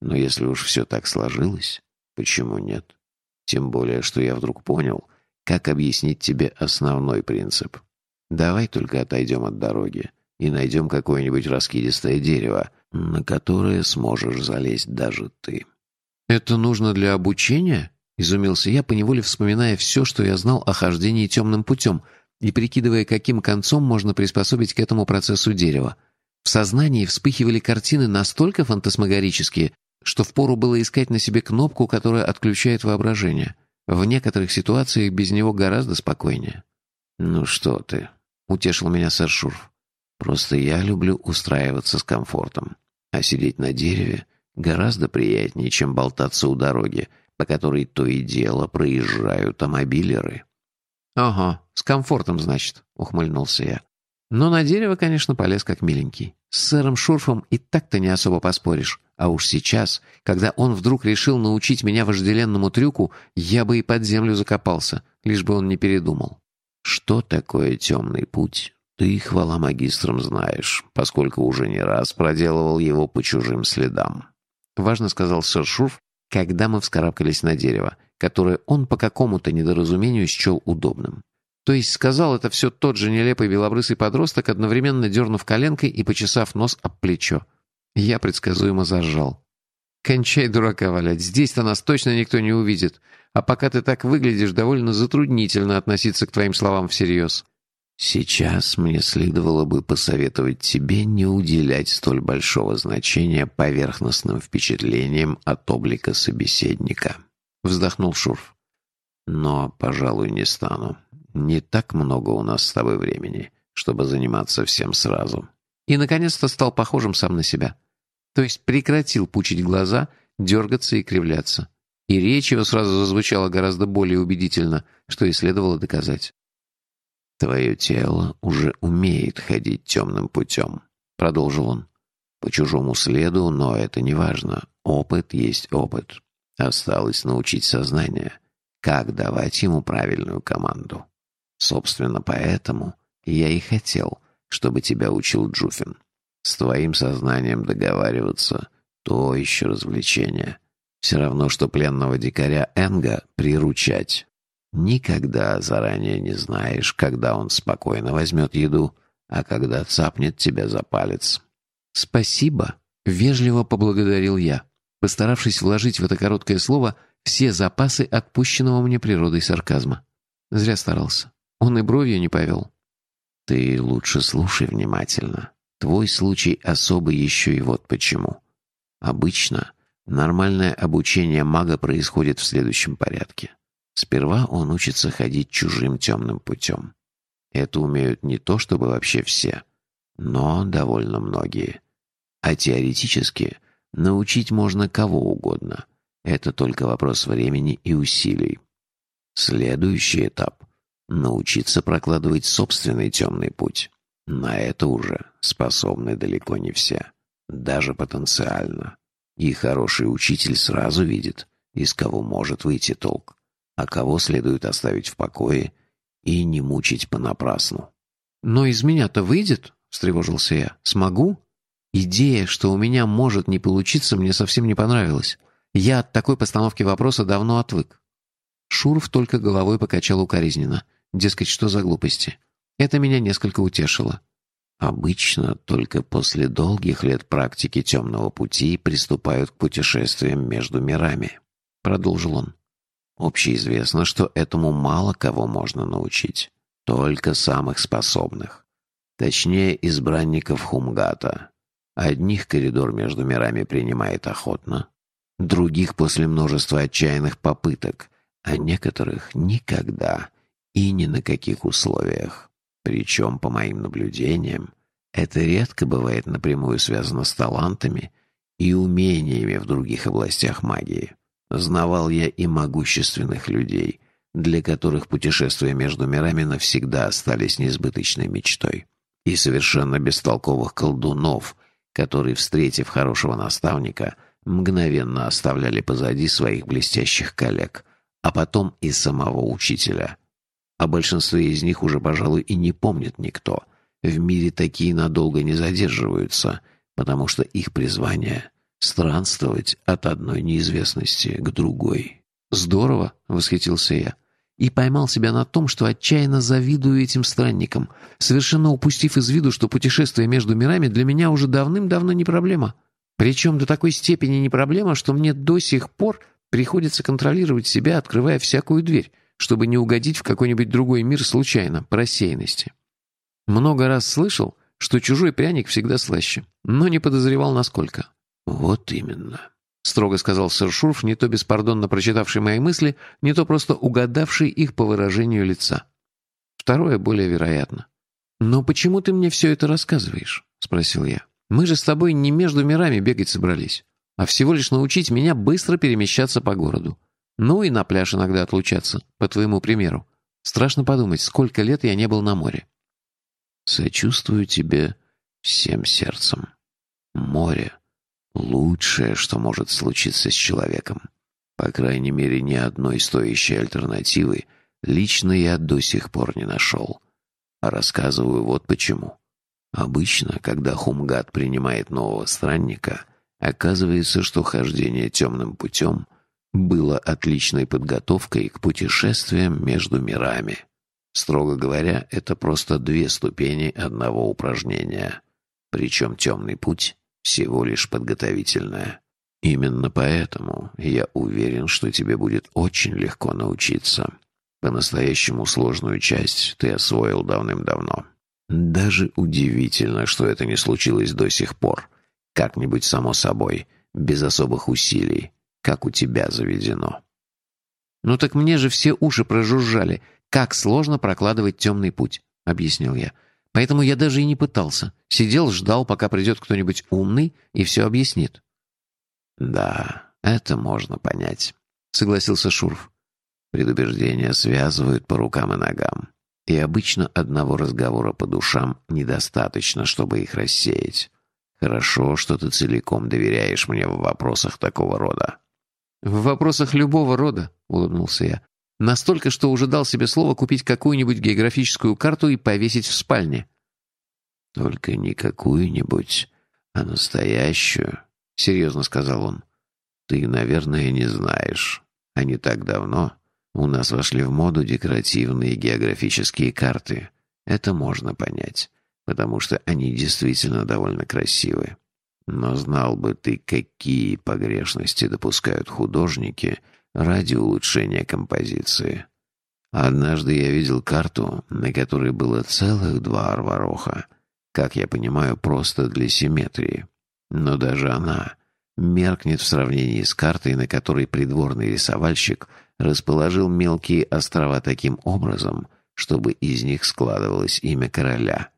но если уж все так сложилось, почему нет? Тем более, что я вдруг понял — как объяснить тебе основной принцип? Давай только отойдем от дороги и найдем какое-нибудь раскидистое дерево, на которые сможешь залезть даже ты». «Это нужно для обучения?» — изумился я, поневоле вспоминая все, что я знал о хождении темным путем, и прикидывая, каким концом можно приспособить к этому процессу дерево. В сознании вспыхивали картины настолько фантасмагорические, что впору было искать на себе кнопку, которая отключает воображение. В некоторых ситуациях без него гораздо спокойнее. «Ну что ты?» — утешил меня сэр Шурф. «Просто я люблю устраиваться с комфортом. А сидеть на дереве гораздо приятнее, чем болтаться у дороги, по которой то и дело проезжают автомобилеры». «Ага, с комфортом, значит», — ухмыльнулся я. Но на дерево, конечно, полез как миленький. С сэром Шурфом и так-то не особо поспоришь. А уж сейчас, когда он вдруг решил научить меня вожделенному трюку, я бы и под землю закопался, лишь бы он не передумал. Что такое темный путь? Ты, хвала магистрам, знаешь, поскольку уже не раз проделывал его по чужим следам. Важно сказал сэр Шурф, когда мы вскарабкались на дерево, которое он по какому-то недоразумению счел удобным. То есть сказал это все тот же нелепый белобрысый подросток, одновременно дернув коленкой и почесав нос об плечо. Я предсказуемо зажал. «Кончай дурака валять, здесь-то нас точно никто не увидит. А пока ты так выглядишь, довольно затруднительно относиться к твоим словам всерьез». «Сейчас мне следовало бы посоветовать тебе не уделять столь большого значения поверхностным впечатлениям от облика собеседника», — вздохнул Шурф. «Но, пожалуй, не стану. Не так много у нас с тобой времени, чтобы заниматься всем сразу». И, наконец-то, стал похожим сам на себя. То есть прекратил пучить глаза, дергаться и кривляться. И речь его сразу зазвучала гораздо более убедительно, что и следовало доказать. «Твое тело уже умеет ходить темным путем», — продолжил он. «По чужому следу, но это не важно. Опыт есть опыт. Осталось научить сознание, как давать ему правильную команду. Собственно, поэтому я и хотел, чтобы тебя учил Джуфин. С твоим сознанием договариваться — то еще развлечение. Все равно, что пленного дикаря Энга приручать. Никогда заранее не знаешь, когда он спокойно возьмет еду, а когда цапнет тебя за палец. «Спасибо», — вежливо поблагодарил я, постаравшись вложить в это короткое слово все запасы отпущенного мне природой сарказма. Зря старался. Он и бровью не повел. «Ты лучше слушай внимательно. Твой случай особый еще и вот почему. Обычно нормальное обучение мага происходит в следующем порядке. Сперва он учится ходить чужим темным путем. Это умеют не то чтобы вообще все, но довольно многие. А теоретически научить можно кого угодно. Это только вопрос времени и усилий. Следующий этап — научиться прокладывать собственный темный путь. На это уже способны далеко не все, даже потенциально. И хороший учитель сразу видит, из кого может выйти толк а кого следует оставить в покое и не мучить понапрасну. «Но из меня-то выйдет?» — встревожился я. «Смогу?» Идея, что у меня может не получиться, мне совсем не понравилась. Я от такой постановки вопроса давно отвык. Шуров только головой покачал укоризненно. Дескать, что за глупости. Это меня несколько утешило. Обычно только после долгих лет практики темного пути приступают к путешествиям между мирами, продолжил он. Общеизвестно, что этому мало кого можно научить. Только самых способных. Точнее, избранников Хумгата. Одних коридор между мирами принимает охотно, других после множества отчаянных попыток, а некоторых никогда и ни на каких условиях. Причем, по моим наблюдениям, это редко бывает напрямую связано с талантами и умениями в других областях магии. Знавал я и могущественных людей, для которых путешествия между мирами навсегда остались несбыточной мечтой, и совершенно бестолковых колдунов, которые, встретив хорошего наставника, мгновенно оставляли позади своих блестящих коллег, а потом и самого учителя. О большинстве из них уже, пожалуй, и не помнит никто. В мире такие надолго не задерживаются, потому что их призвание странствовать от одной неизвестности к другой. «Здорово!» — восхитился я. и поймал себя на том, что отчаянно завидую этим странникам, совершенно упустив из виду, что путешествие между мирами для меня уже давным-давно не проблема. Причем до такой степени не проблема, что мне до сих пор приходится контролировать себя, открывая всякую дверь, чтобы не угодить в какой-нибудь другой мир случайно, по рассеянности. Много раз слышал, что чужой пряник всегда слаще, но не подозревал, насколько. «Вот именно», — строго сказал сэр Шурф, не то беспардонно прочитавший мои мысли, не то просто угадавший их по выражению лица. Второе более вероятно. «Но почему ты мне все это рассказываешь?» — спросил я. Мы же с тобой не между мирами бегать собрались, а всего лишь научить меня быстро перемещаться по городу. Ну и на пляж иногда отлучаться, по твоему примеру. Страшно подумать, сколько лет я не был на море. Сочувствую тебе всем сердцем. Море — лучшее, что может случиться с человеком. По крайней мере, ни одной стоящей альтернативы лично я до сих пор не нашел. Рассказываю вот почему. Обычно, когда Хумгат принимает нового странника, оказывается, что хождение темным путем было отличной подготовкой к путешествиям между мирами. Строго говоря, это просто две ступени одного упражнения. Причем темный путь всего лишь подготовительное. Именно поэтому я уверен, что тебе будет очень легко научиться. По-настоящему сложную часть ты освоил давным-давно. Даже удивительно, что это не случилось до сих пор. Как-нибудь само собой, без особых усилий, как у тебя заведено. «Ну так мне же все уши прожужжали. Как сложно прокладывать темный путь», — объяснил я. «Поэтому я даже и не пытался. Сидел, ждал, пока придет кто-нибудь умный и все объяснит». «Да, это можно понять», — согласился Шурф. «Предубеждения связывают по рукам и ногам. И обычно одного разговора по душам недостаточно, чтобы их рассеять. Хорошо, что ты целиком доверяешь мне в вопросах такого рода. В вопросах любого рода, улыбнулся я. Настолько, что уже дал себе слово купить какую-нибудь географическую карту и повесить в спальне. Только не какую-нибудь, а настоящую, серьезно сказал он. Ты, наверное, не знаешь. А не так давно у нас вошли в моду декоративные географические карты. Это можно понять, потому что они действительно довольно красивы. Но знал бы ты, какие погрешности допускают художники ради улучшения композиции. Однажды я видел карту, на которой было целых два арвароха, как я понимаю, просто для симметрии. Но даже она меркнет в сравнении с картой, на которой придворный рисовальщик расположил мелкие острова таким образом, чтобы из них складывалось имя короля.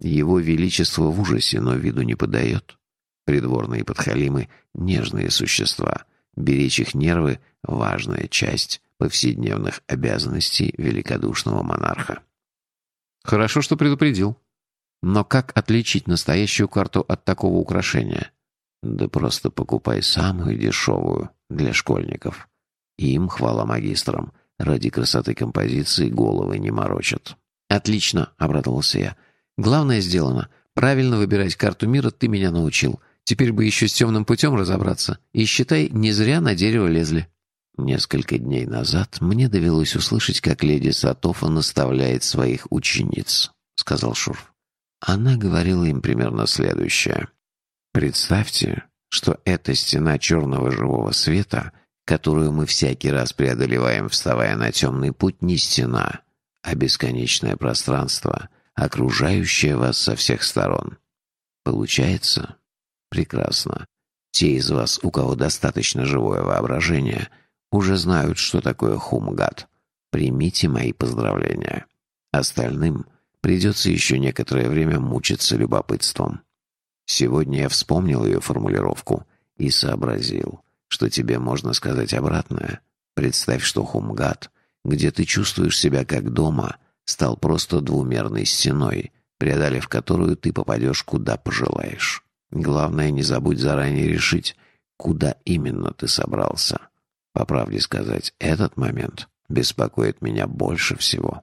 Его величество в ужасе, но виду не подает. Придворные подхалимы — нежные существа. Беречь их нервы — важная часть повседневных обязанностей великодушного монарха. Хорошо, что предупредил. Но как отличить настоящую карту от такого украшения? Да просто покупай самую дешевую для школьников. Им, хвала магистрам, ради красоты композиции головы не морочат. «Отлично», — обрадовался я. «Главное сделано. Правильно выбирать карту мира ты меня научил. Теперь бы еще с темным путем разобраться. И, считай, не зря на дерево лезли». Несколько дней назад мне довелось услышать, как леди Сатофа наставляет своих учениц, — сказал Шурф. Она говорила им примерно следующее. Представьте, что эта стена черного живого света, которую мы всякий раз преодолеваем, вставая на темный путь, не стена, а бесконечное пространство, окружающее вас со всех сторон. Получается? Прекрасно. Те из вас, у кого достаточно живое воображение, уже знают, что такое хумгат. Примите мои поздравления. Остальным придется еще некоторое время мучиться любопытством. Сегодня я вспомнил ее формулировку и сообразил, что тебе можно сказать обратное. Представь, что Хумгат, где ты чувствуешь себя как дома, стал просто двумерной стеной, преодолев которую ты попадешь куда пожелаешь. Главное, не забудь заранее решить, куда именно ты собрался. По правде сказать, этот момент беспокоит меня больше всего.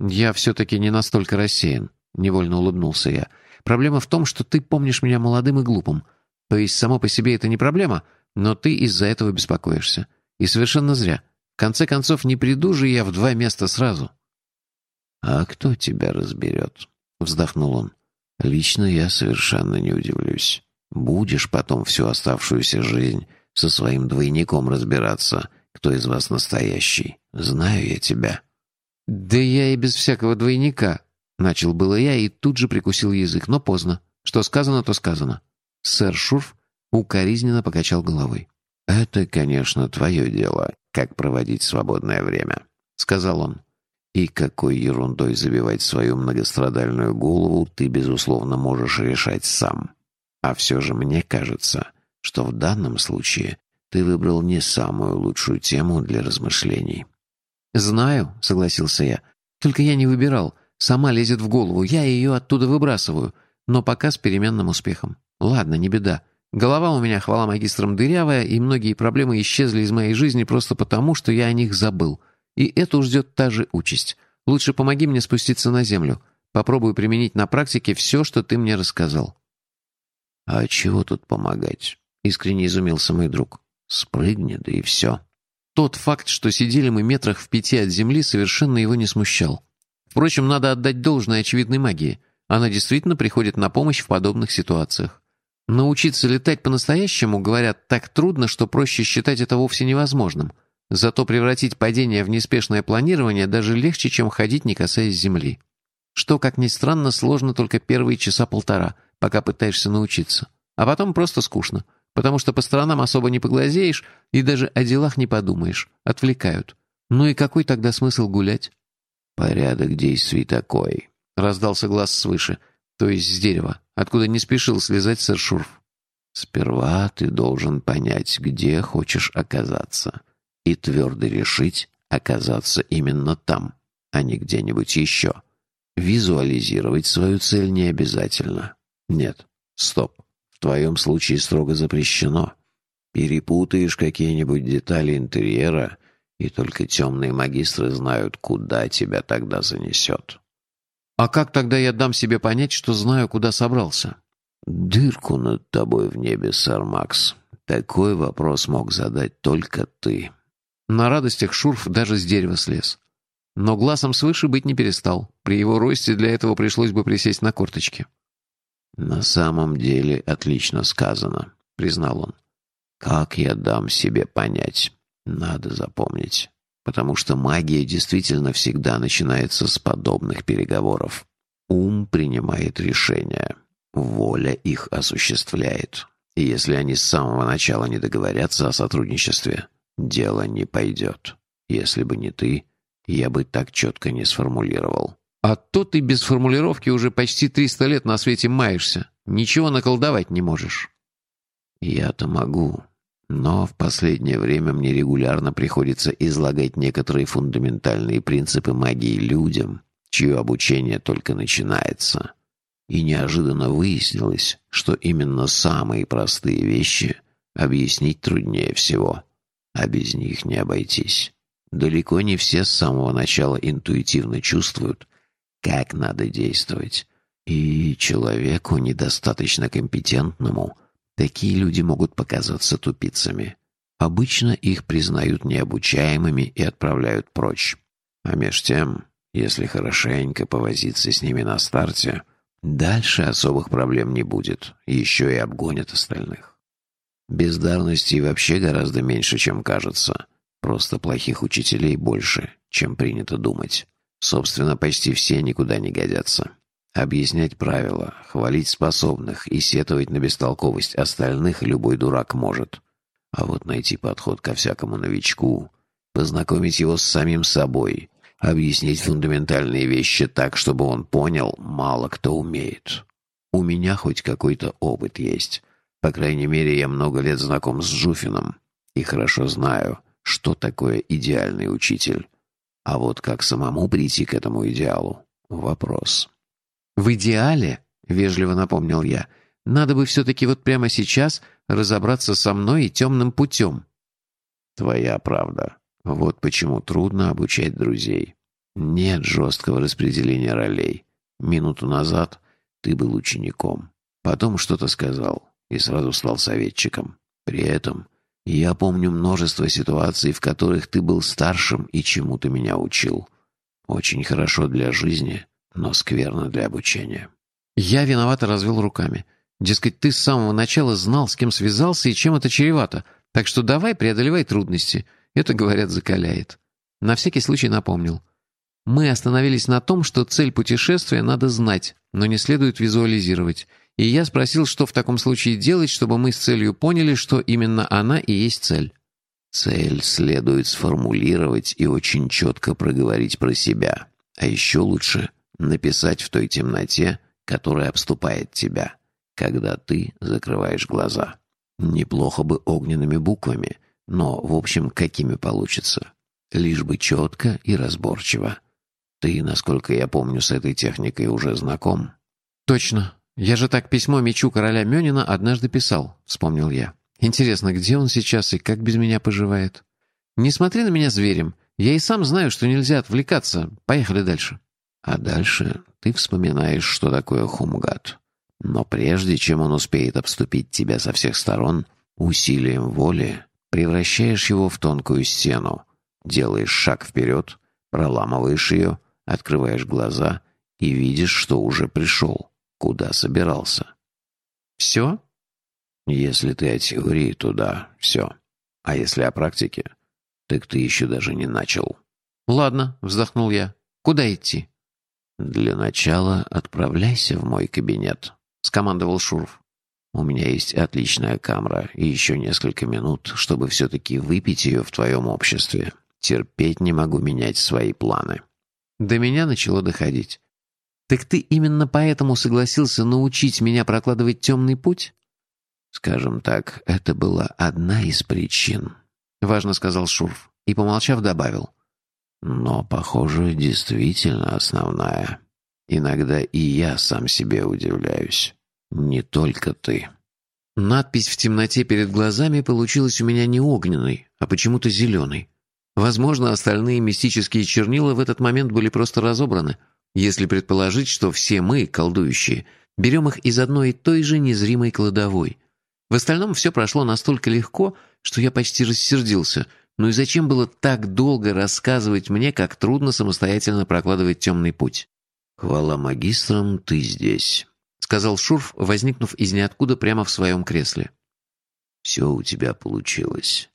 «Я все-таки не настолько рассеян», — невольно улыбнулся я. Проблема в том, что ты помнишь меня молодым и глупым. То есть само по себе это не проблема, но ты из-за этого беспокоишься. И совершенно зря. В конце концов, не приду же я в два места сразу. «А кто тебя разберет?» — вздохнул он. «Лично я совершенно не удивлюсь. Будешь потом всю оставшуюся жизнь со своим двойником разбираться, кто из вас настоящий. Знаю я тебя». «Да я и без всякого двойника», — начал было я и тут же прикусил язык, но поздно. Что сказано, то сказано. Сэр Шурф укоризненно покачал головой. «Это, конечно, твое дело, как проводить свободное время», — сказал он. «И какой ерундой забивать свою многострадальную голову ты, безусловно, можешь решать сам. А все же мне кажется, что в данном случае ты выбрал не самую лучшую тему для размышлений». «Знаю», — согласился я. «Только я не выбирал. Сама лезет в голову. Я ее оттуда выбрасываю. Но пока с переменным успехом. Ладно, не беда. Голова у меня, хвала магистрам, дырявая, и многие проблемы исчезли из моей жизни просто потому, что я о них забыл. И это ждет та же участь. Лучше помоги мне спуститься на землю. Попробую применить на практике все, что ты мне рассказал». «А чего тут помогать?» — искренне изумился мой друг. «Спрыгни, да и все». Тот факт, что сидели мы метрах в пяти от земли, совершенно его не смущал. Впрочем, надо отдать должное очевидной магии. Она действительно приходит на помощь в подобных ситуациях. Научиться летать по-настоящему, говорят, так трудно, что проще считать это вовсе невозможным. Зато превратить падение в неспешное планирование даже легче, чем ходить, не касаясь земли. Что, как ни странно, сложно только первые часа полтора, пока пытаешься научиться. А потом просто скучно, потому что по сторонам особо не поглазеешь и даже о делах не подумаешь, отвлекают. Ну и какой тогда смысл гулять? «Порядок действий такой», — раздался глаз свыше, то есть с дерева, откуда не спешил слезать сэр Шурф. «Сперва ты должен понять, где хочешь оказаться, и твердо решить оказаться именно там, а не где-нибудь еще. Визуализировать свою цель не обязательно. Нет, стоп, в твоем случае строго запрещено. Перепутаешь какие-нибудь детали интерьера, и только темные магистры знают, куда тебя тогда занесет». «А как тогда я дам себе понять, что знаю, куда собрался?» «Дырку над тобой в небе, сэр Макс. Такой вопрос мог задать только ты». На радостях Шурф даже с дерева слез. Но глазом свыше быть не перестал. При его росте для этого пришлось бы присесть на корточки. «На самом деле отлично сказано», — признал он. «Как я дам себе понять? Надо запомнить» потому что магия действительно всегда начинается с подобных переговоров. Ум принимает решения, воля их осуществляет. И если они с самого начала не договорятся о сотрудничестве, дело не пойдет. Если бы не ты, я бы так четко не сформулировал. А то ты без формулировки уже почти 300 лет на свете маешься. Ничего наколдовать не можешь. Я-то могу, но в последнее время мне регулярно приходится излагать некоторые фундаментальные принципы магии людям, чье обучение только начинается. И неожиданно выяснилось, что именно самые простые вещи объяснить труднее всего, а без них не обойтись. Далеко не все с самого начала интуитивно чувствуют, как надо действовать, и человеку недостаточно компетентному – Такие люди могут показаться тупицами. Обычно их признают необучаемыми и отправляют прочь. А меж тем, если хорошенько повозиться с ними на старте, дальше особых проблем не будет, еще и обгонят остальных. Бездарности вообще гораздо меньше, чем кажется. Просто плохих учителей больше, чем принято думать. Собственно, почти все никуда не годятся. Объяснять правила, хвалить способных и сетовать на бестолковость остальных любой дурак может. А вот найти подход ко всякому новичку, познакомить его с самим собой, объяснить фундаментальные вещи так, чтобы он понял, мало кто умеет. У меня хоть какой-то опыт есть. По крайней мере, я много лет знаком с Жуфином и хорошо знаю, что такое идеальный учитель. А вот как самому прийти к этому идеалу — вопрос. В идеале, вежливо напомнил я, надо бы все-таки вот прямо сейчас разобраться со мной и темным путем. Твоя правда. Вот почему трудно обучать друзей. Нет жесткого распределения ролей. Минуту назад ты был учеником. Потом что-то сказал и сразу стал советчиком. При этом Я помню множество ситуаций, в которых ты был старшим и чему ты меня учил. Очень хорошо для жизни, но скверно для обучения». Я виновато развел руками. Дескать, ты с самого начала знал, с кем связался и чем это чревато, так что давай преодолевай трудности. Это, говорят, закаляет. На всякий случай напомнил. Мы остановились на том, что цель путешествия надо знать, но не следует визуализировать. И я спросил, что в таком случае делать, чтобы мы с целью поняли, что именно она и есть цель. Цель следует сформулировать и очень четко проговорить про себя. А еще лучше написать в той темноте, которая обступает тебя когда ты закрываешь глаза. Неплохо бы огненными буквами, но, в общем, какими получится. Лишь бы четко и разборчиво. Ты, насколько я помню, с этой техникой уже знаком. Точно. Я же так письмо мечу короля Мёнина однажды писал, вспомнил я. Интересно, где он сейчас и как без меня поживает? Не смотри на меня зверем. Я и сам знаю, что нельзя отвлекаться. Поехали дальше. А дальше ты вспоминаешь, что такое хумгат. Но прежде чем он успеет обступить тебя со всех сторон, усилием воли превращаешь его в тонкую стену, делаешь шаг вперед, проламываешь ее, открываешь глаза и видишь, что уже пришел, куда собирался. Все? Если ты о теории, то да, все. А если о практике, так ты еще даже не начал. Ладно, вздохнул я. Куда идти? Для начала отправляйся в мой кабинет скомандовал Шуров. «У меня есть отличная камера и еще несколько минут, чтобы все-таки выпить ее в твоем обществе. Терпеть не могу менять свои планы». До меня начало доходить. «Так ты именно поэтому согласился научить меня прокладывать темный путь?» «Скажем так, это была одна из причин», — важно сказал Шурф и, помолчав, добавил. «Но, похоже, действительно основная. Иногда и я сам себе удивляюсь. Не только ты. Надпись в темноте перед глазами получилась у меня не огненной, а почему-то зеленой. Возможно, остальные мистические чернила в этот момент были просто разобраны, если предположить, что все мы, колдующие, берем их из одной и той же незримой кладовой. В остальном все прошло настолько легко, что я почти рассердился. Ну и зачем было так долго рассказывать мне, как трудно самостоятельно прокладывать темный путь? «Хвала магистрам, ты здесь», — сказал Шурф, возникнув из ниоткуда прямо в своем кресле. «Все у тебя получилось,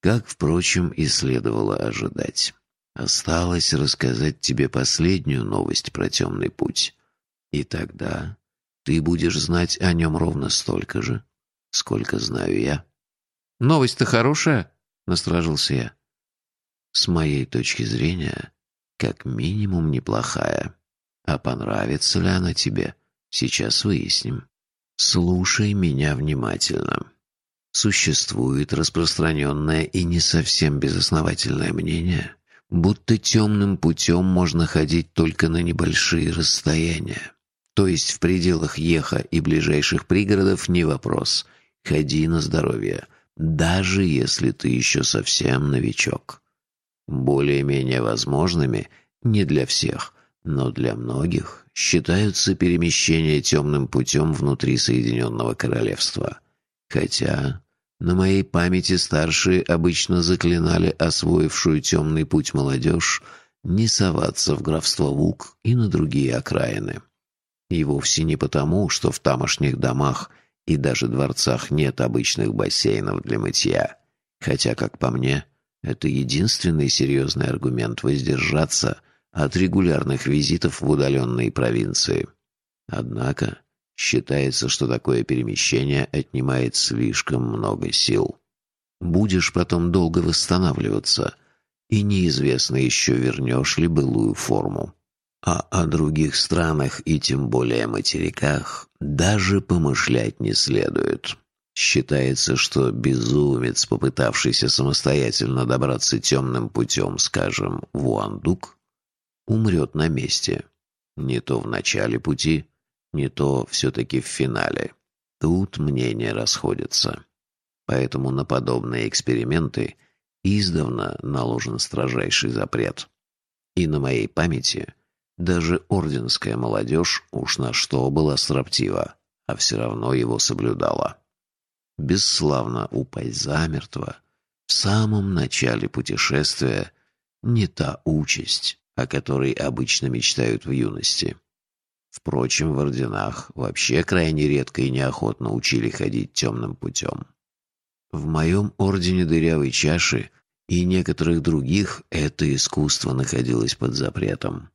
как, впрочем, и следовало ожидать. Осталось рассказать тебе последнюю новость про темный путь. И тогда ты будешь знать о нем ровно столько же, сколько знаю я». «Новость-то хорошая?» — насторожился я. «С моей точки зрения, как минимум неплохая. А понравится ли она тебе?» Сейчас выясним. Слушай меня внимательно. Существует распространенное и не совсем безосновательное мнение, будто темным путем можно ходить только на небольшие расстояния. То есть в пределах Еха и ближайших пригородов не вопрос. Ходи на здоровье, даже если ты еще совсем новичок. Более-менее возможными не для всех, но для многих считаются перемещения темным путем внутри Соединенного Королевства. Хотя на моей памяти старшие обычно заклинали освоившую темный путь молодежь не соваться в графство Вук и на другие окраины. И вовсе не потому, что в тамошних домах и даже дворцах нет обычных бассейнов для мытья. Хотя, как по мне, это единственный серьезный аргумент воздержаться от регулярных визитов в удаленные провинции. Однако считается, что такое перемещение отнимает слишком много сил. Будешь потом долго восстанавливаться, и неизвестно еще, вернешь ли былую форму. А о других странах и тем более материках даже помышлять не следует. Считается, что безумец, попытавшийся самостоятельно добраться темным путем, скажем, в Уандук, умрет на месте. Не то в начале пути, не то все-таки в финале. Тут мнения расходятся. Поэтому на подобные эксперименты издавна наложен строжайший запрет. И на моей памяти даже орденская молодежь уж на что была строптива, а все равно его соблюдала. бесславно упасть замертво, в самом начале путешествия не та участь, о которой обычно мечтают в юности. Впрочем, в орденах вообще крайне редко и неохотно учили ходить темным путем. В моем ордене дырявой чаши и некоторых других это искусство находилось под запретом.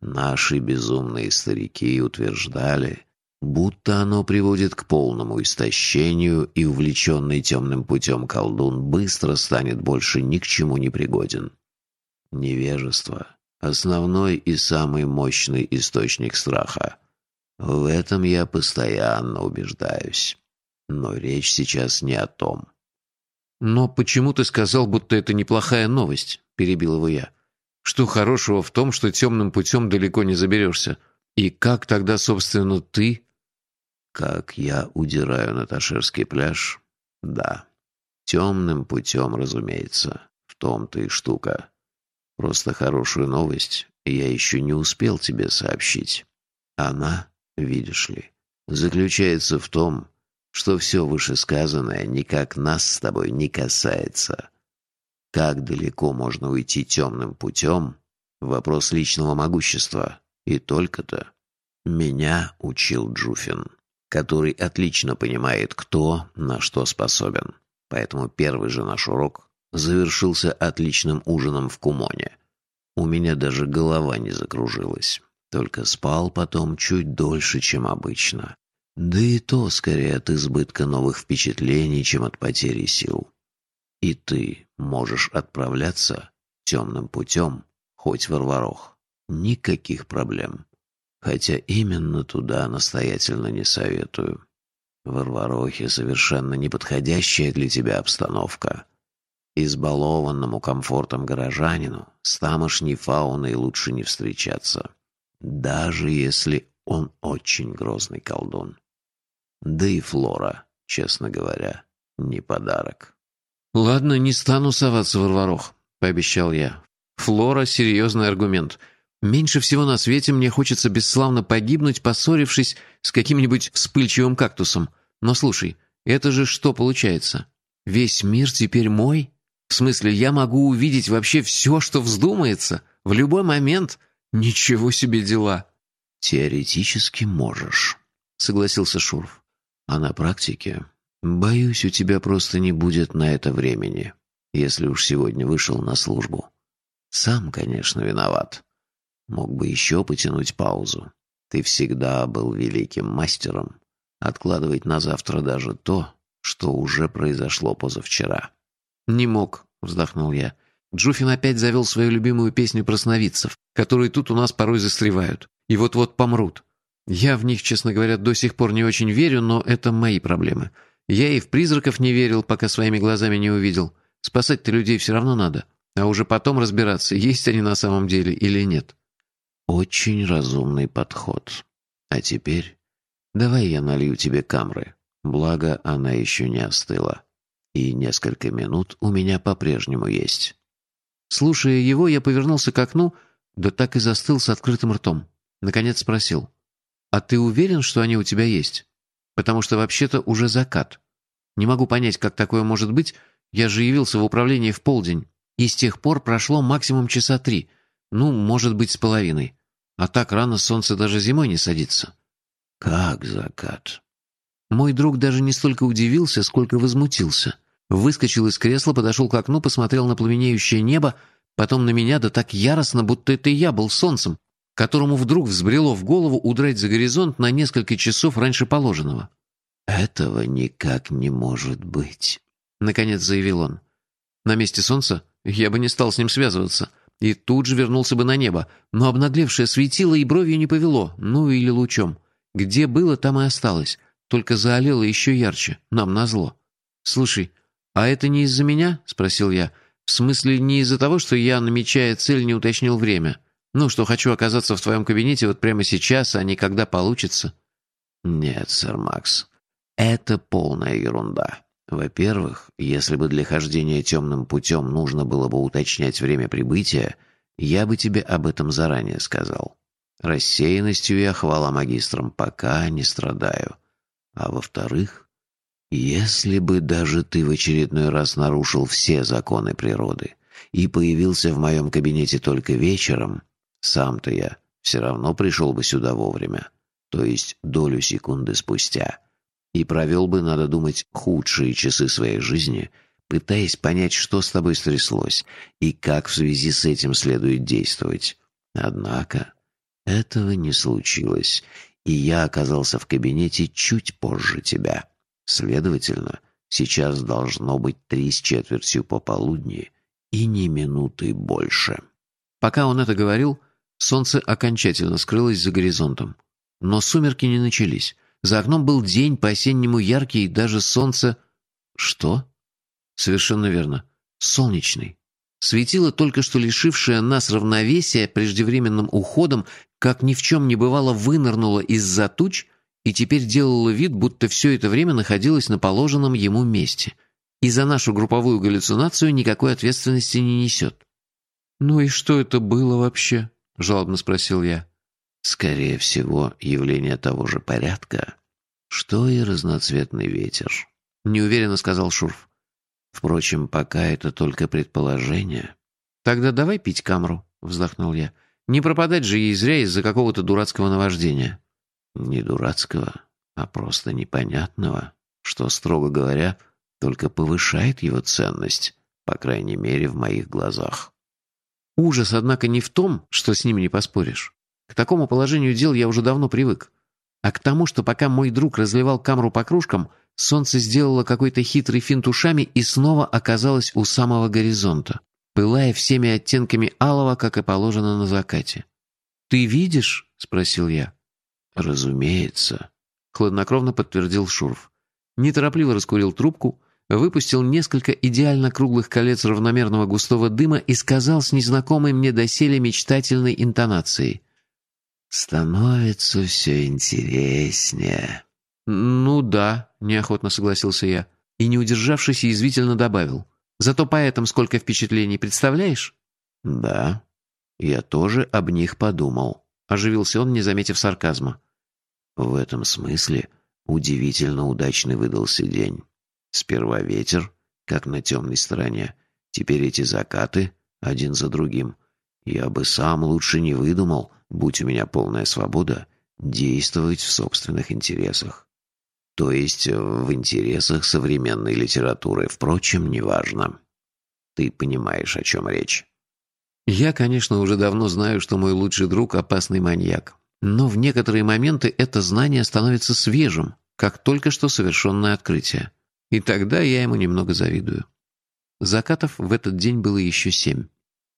Наши безумные старики утверждали, будто оно приводит к полному истощению, и увлеченный темным путем колдун быстро станет больше ни к чему не пригоден. Невежество — основной и самый мощный источник страха. В этом я постоянно убеждаюсь. Но речь сейчас не о том. «Но почему ты сказал, будто это неплохая новость?» — перебил его я. «Что хорошего в том, что темным путем далеко не заберешься? И как тогда, собственно, ты...» «Как я удираю на Ташерский пляж? Да. Темным путем, разумеется. В том-то и штука. Просто хорошую новость я еще не успел тебе сообщить. Она, видишь ли, заключается в том, что все вышесказанное никак нас с тобой не касается. Как далеко можно уйти темным путем — вопрос личного могущества. И только-то. Меня учил Джуфин, который отлично понимает, кто на что способен. Поэтому первый же наш урок завершился отличным ужином в Кумоне. У меня даже голова не закружилась. Только спал потом чуть дольше, чем обычно. Да и то скорее от избытка новых впечатлений, чем от потери сил. И ты можешь отправляться темным путем, хоть в Варварох. Никаких проблем. Хотя именно туда настоятельно не советую. В Варварохе совершенно неподходящая для тебя обстановка. Избалованному комфортом горожанину с тамошней фауной лучше не встречаться. Даже если он очень грозный колдун. Да и Флора, честно говоря, не подарок. «Ладно, не стану соваться в Варварох», — пообещал я. «Флора — серьезный аргумент. Меньше всего на свете мне хочется бесславно погибнуть, поссорившись с каким-нибудь вспыльчивым кактусом. Но слушай, это же что получается? Весь мир теперь мой? В смысле, я могу увидеть вообще все, что вздумается? В любой момент? Ничего себе дела!» «Теоретически можешь», — согласился Шурф. А на практике, боюсь, у тебя просто не будет на это времени, если уж сегодня вышел на службу. Сам, конечно, виноват. Мог бы еще потянуть паузу. Ты всегда был великим мастером. Откладывать на завтра даже то, что уже произошло позавчера. «Не мог», — вздохнул я. Джуфин опять завел свою любимую песню про сновидцев, которые тут у нас порой застревают и вот-вот помрут. Я в них, честно говоря, до сих пор не очень верю, но это мои проблемы. Я и в призраков не верил, пока своими глазами не увидел. Спасать-то людей все равно надо. А уже потом разбираться, есть они на самом деле или нет. Очень разумный подход. А теперь давай я налью тебе камры. Благо, она еще не остыла. И несколько минут у меня по-прежнему есть. Слушая его, я повернулся к окну, да так и застыл с открытым ртом. Наконец спросил. «А ты уверен, что они у тебя есть? Потому что вообще-то уже закат. Не могу понять, как такое может быть. Я же явился в управление в полдень, и с тех пор прошло максимум часа три. Ну, может быть, с половиной. А так рано солнце даже зимой не садится». «Как закат?» Мой друг даже не столько удивился, сколько возмутился. Выскочил из кресла, подошел к окну, посмотрел на пламенеющее небо, потом на меня, да так яростно, будто это я был солнцем, которому вдруг взбрело в голову удрать за горизонт на несколько часов раньше положенного. «Этого никак не может быть», — наконец заявил он. «На месте солнца я бы не стал с ним связываться, и тут же вернулся бы на небо, но обнаглевшее светило и бровью не повело, ну или лучом. Где было, там и осталось, только заолело еще ярче, нам назло. Слушай, а это не из-за меня?» — спросил я. «В смысле, не из-за того, что я, намечая цель, не уточнил время?» Ну, что хочу оказаться в твоем кабинете вот прямо сейчас, а не когда получится». «Нет, сэр Макс, это полная ерунда. Во-первых, если бы для хождения темным путем нужно было бы уточнять время прибытия, я бы тебе об этом заранее сказал. Рассеянностью я хвала магистрам пока не страдаю. А во-вторых, Если бы даже ты в очередной раз нарушил все законы природы и появился в моем кабинете только вечером, сам-то я все равно пришел бы сюда вовремя, то есть долю секунды спустя, и провел бы, надо думать, худшие часы своей жизни, пытаясь понять, что с тобой стряслось и как в связи с этим следует действовать. Однако этого не случилось, и я оказался в кабинете чуть позже тебя. Следовательно, сейчас должно быть три с четвертью пополудни и не минуты больше. Пока он это говорил, солнце окончательно скрылось за горизонтом. Но сумерки не начались. За окном был день по-осеннему яркий, и даже солнце... Что? Совершенно верно. Солнечный. Светило, только что лишившее нас равновесия преждевременным уходом, как ни в чем не бывало, вынырнуло из-за туч и теперь делала вид, будто все это время находилась на положенном ему месте. И за нашу групповую галлюцинацию никакой ответственности не несет. «Ну и что это было вообще?» — жалобно спросил я. «Скорее всего, явление того же порядка, что и разноцветный ветер», — неуверенно сказал Шурф. «Впрочем, пока это только предположение». «Тогда давай пить камру», — вздохнул я. «Не пропадать же ей зря из-за какого-то дурацкого наваждения». Не дурацкого, а просто непонятного, что, строго говоря, только повышает его ценность, по крайней мере, в моих глазах. Ужас, однако, не в том, что с ним не поспоришь. К такому положению дел я уже давно привык. А к тому, что пока мой друг разливал камру по кружкам, солнце сделало какой-то хитрый финт ушами и снова оказалось у самого горизонта, пылая всеми оттенками алого, как и положено на закате. «Ты видишь?» — спросил я. «Разумеется», — хладнокровно подтвердил Шурф. Неторопливо раскурил трубку, выпустил несколько идеально круглых колец равномерного густого дыма и сказал с незнакомой мне доселе мечтательной интонацией. «Становится все интереснее». «Ну да», — неохотно согласился я, и, не удержавшись, язвительно добавил. «Зато поэтому сколько впечатлений, представляешь?» «Да, я тоже об них подумал», — оживился он, не заметив сарказма. В этом смысле удивительно удачный выдался день. Сперва ветер, как на темной стороне. Теперь эти закаты, один за другим. Я бы сам лучше не выдумал, будь у меня полная свобода, действовать в собственных интересах. То есть в интересах современной литературы, впрочем, неважно. Ты понимаешь, о чем речь. Я, конечно, уже давно знаю, что мой лучший друг — опасный маньяк. Но в некоторые моменты это знание становится свежим, как только что совершенное открытие. И тогда я ему немного завидую. Закатов в этот день было еще семь.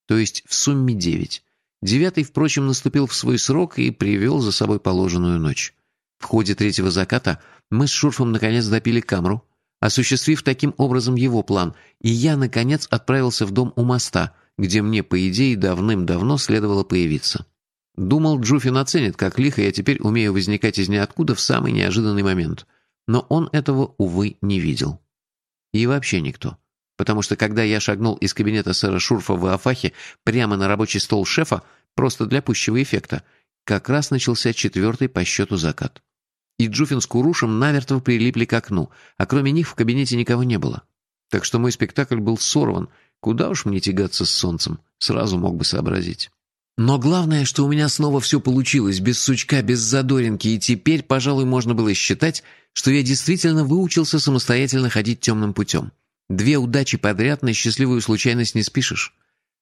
То есть в сумме девять. Девятый, впрочем, наступил в свой срок и привел за собой положенную ночь. В ходе третьего заката мы с Шурфом наконец допили камру, осуществив таким образом его план, и я, наконец, отправился в дом у моста, где мне, по идее, давным-давно следовало появиться. Думал, Джуфин оценит, как лихо я теперь умею возникать из ниоткуда в самый неожиданный момент. Но он этого, увы, не видел. И вообще никто. Потому что когда я шагнул из кабинета сэра Шурфа в Афахе прямо на рабочий стол шефа, просто для пущего эффекта, как раз начался четвертый по счету закат. И Джуфин с Курушем намертво прилипли к окну, а кроме них в кабинете никого не было. Так что мой спектакль был сорван. Куда уж мне тягаться с солнцем, сразу мог бы сообразить. Но главное, что у меня снова все получилось, без сучка, без задоринки, и теперь, пожалуй, можно было считать, что я действительно выучился самостоятельно ходить темным путем. Две удачи подряд на счастливую случайность не спишешь.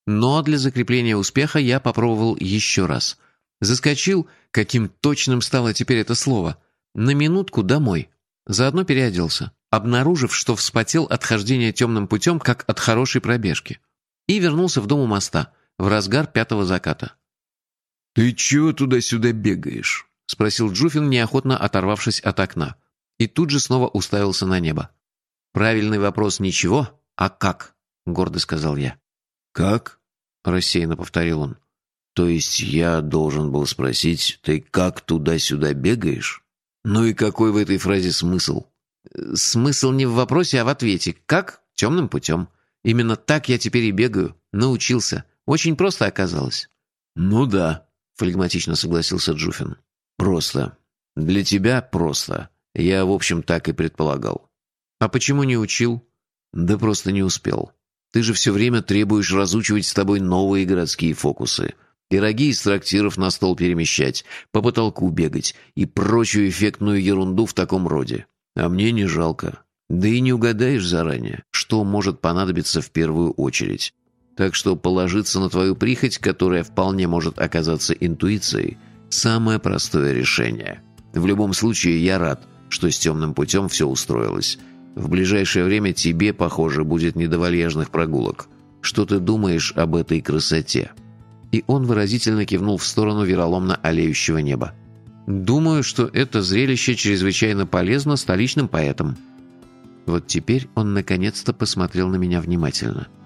Но для закрепления успеха я попробовал еще раз. Заскочил, каким точным стало теперь это слово, на минутку домой. Заодно переоделся, обнаружив, что вспотел от хождения темным путем, как от хорошей пробежки. И вернулся в дом у моста — в разгар пятого заката. «Ты чего туда-сюда бегаешь?» — спросил Джуфин, неохотно оторвавшись от окна. И тут же снова уставился на небо. «Правильный вопрос ничего, а как?» — гордо сказал я. «Как?» — рассеянно повторил он. «То есть я должен был спросить, ты как туда-сюда бегаешь? Ну и какой в этой фразе смысл?» «Смысл не в вопросе, а в ответе. Как? Темным путем. Именно так я теперь и бегаю. Научился. Очень просто оказалось». «Ну да», — флегматично согласился Джуфин. «Просто. Для тебя просто. Я, в общем, так и предполагал. «А почему не учил?» «Да просто не успел. Ты же все время требуешь разучивать с тобой новые городские фокусы. Пироги из трактиров на стол перемещать, по потолку бегать и прочую эффектную ерунду в таком роде. А мне не жалко. Да и не угадаешь заранее, что может понадобиться в первую очередь. Так что положиться на твою прихоть, которая вполне может оказаться интуицией, самое простое решение. В любом случае, я рад, что с темным путем все устроилось. В ближайшее время тебе, похоже, будет не до вальяжных прогулок. Что ты думаешь об этой красоте?» И он выразительно кивнул в сторону вероломно олеющего неба. «Думаю, что это зрелище чрезвычайно полезно столичным поэтам». Вот теперь он наконец-то посмотрел на меня внимательно –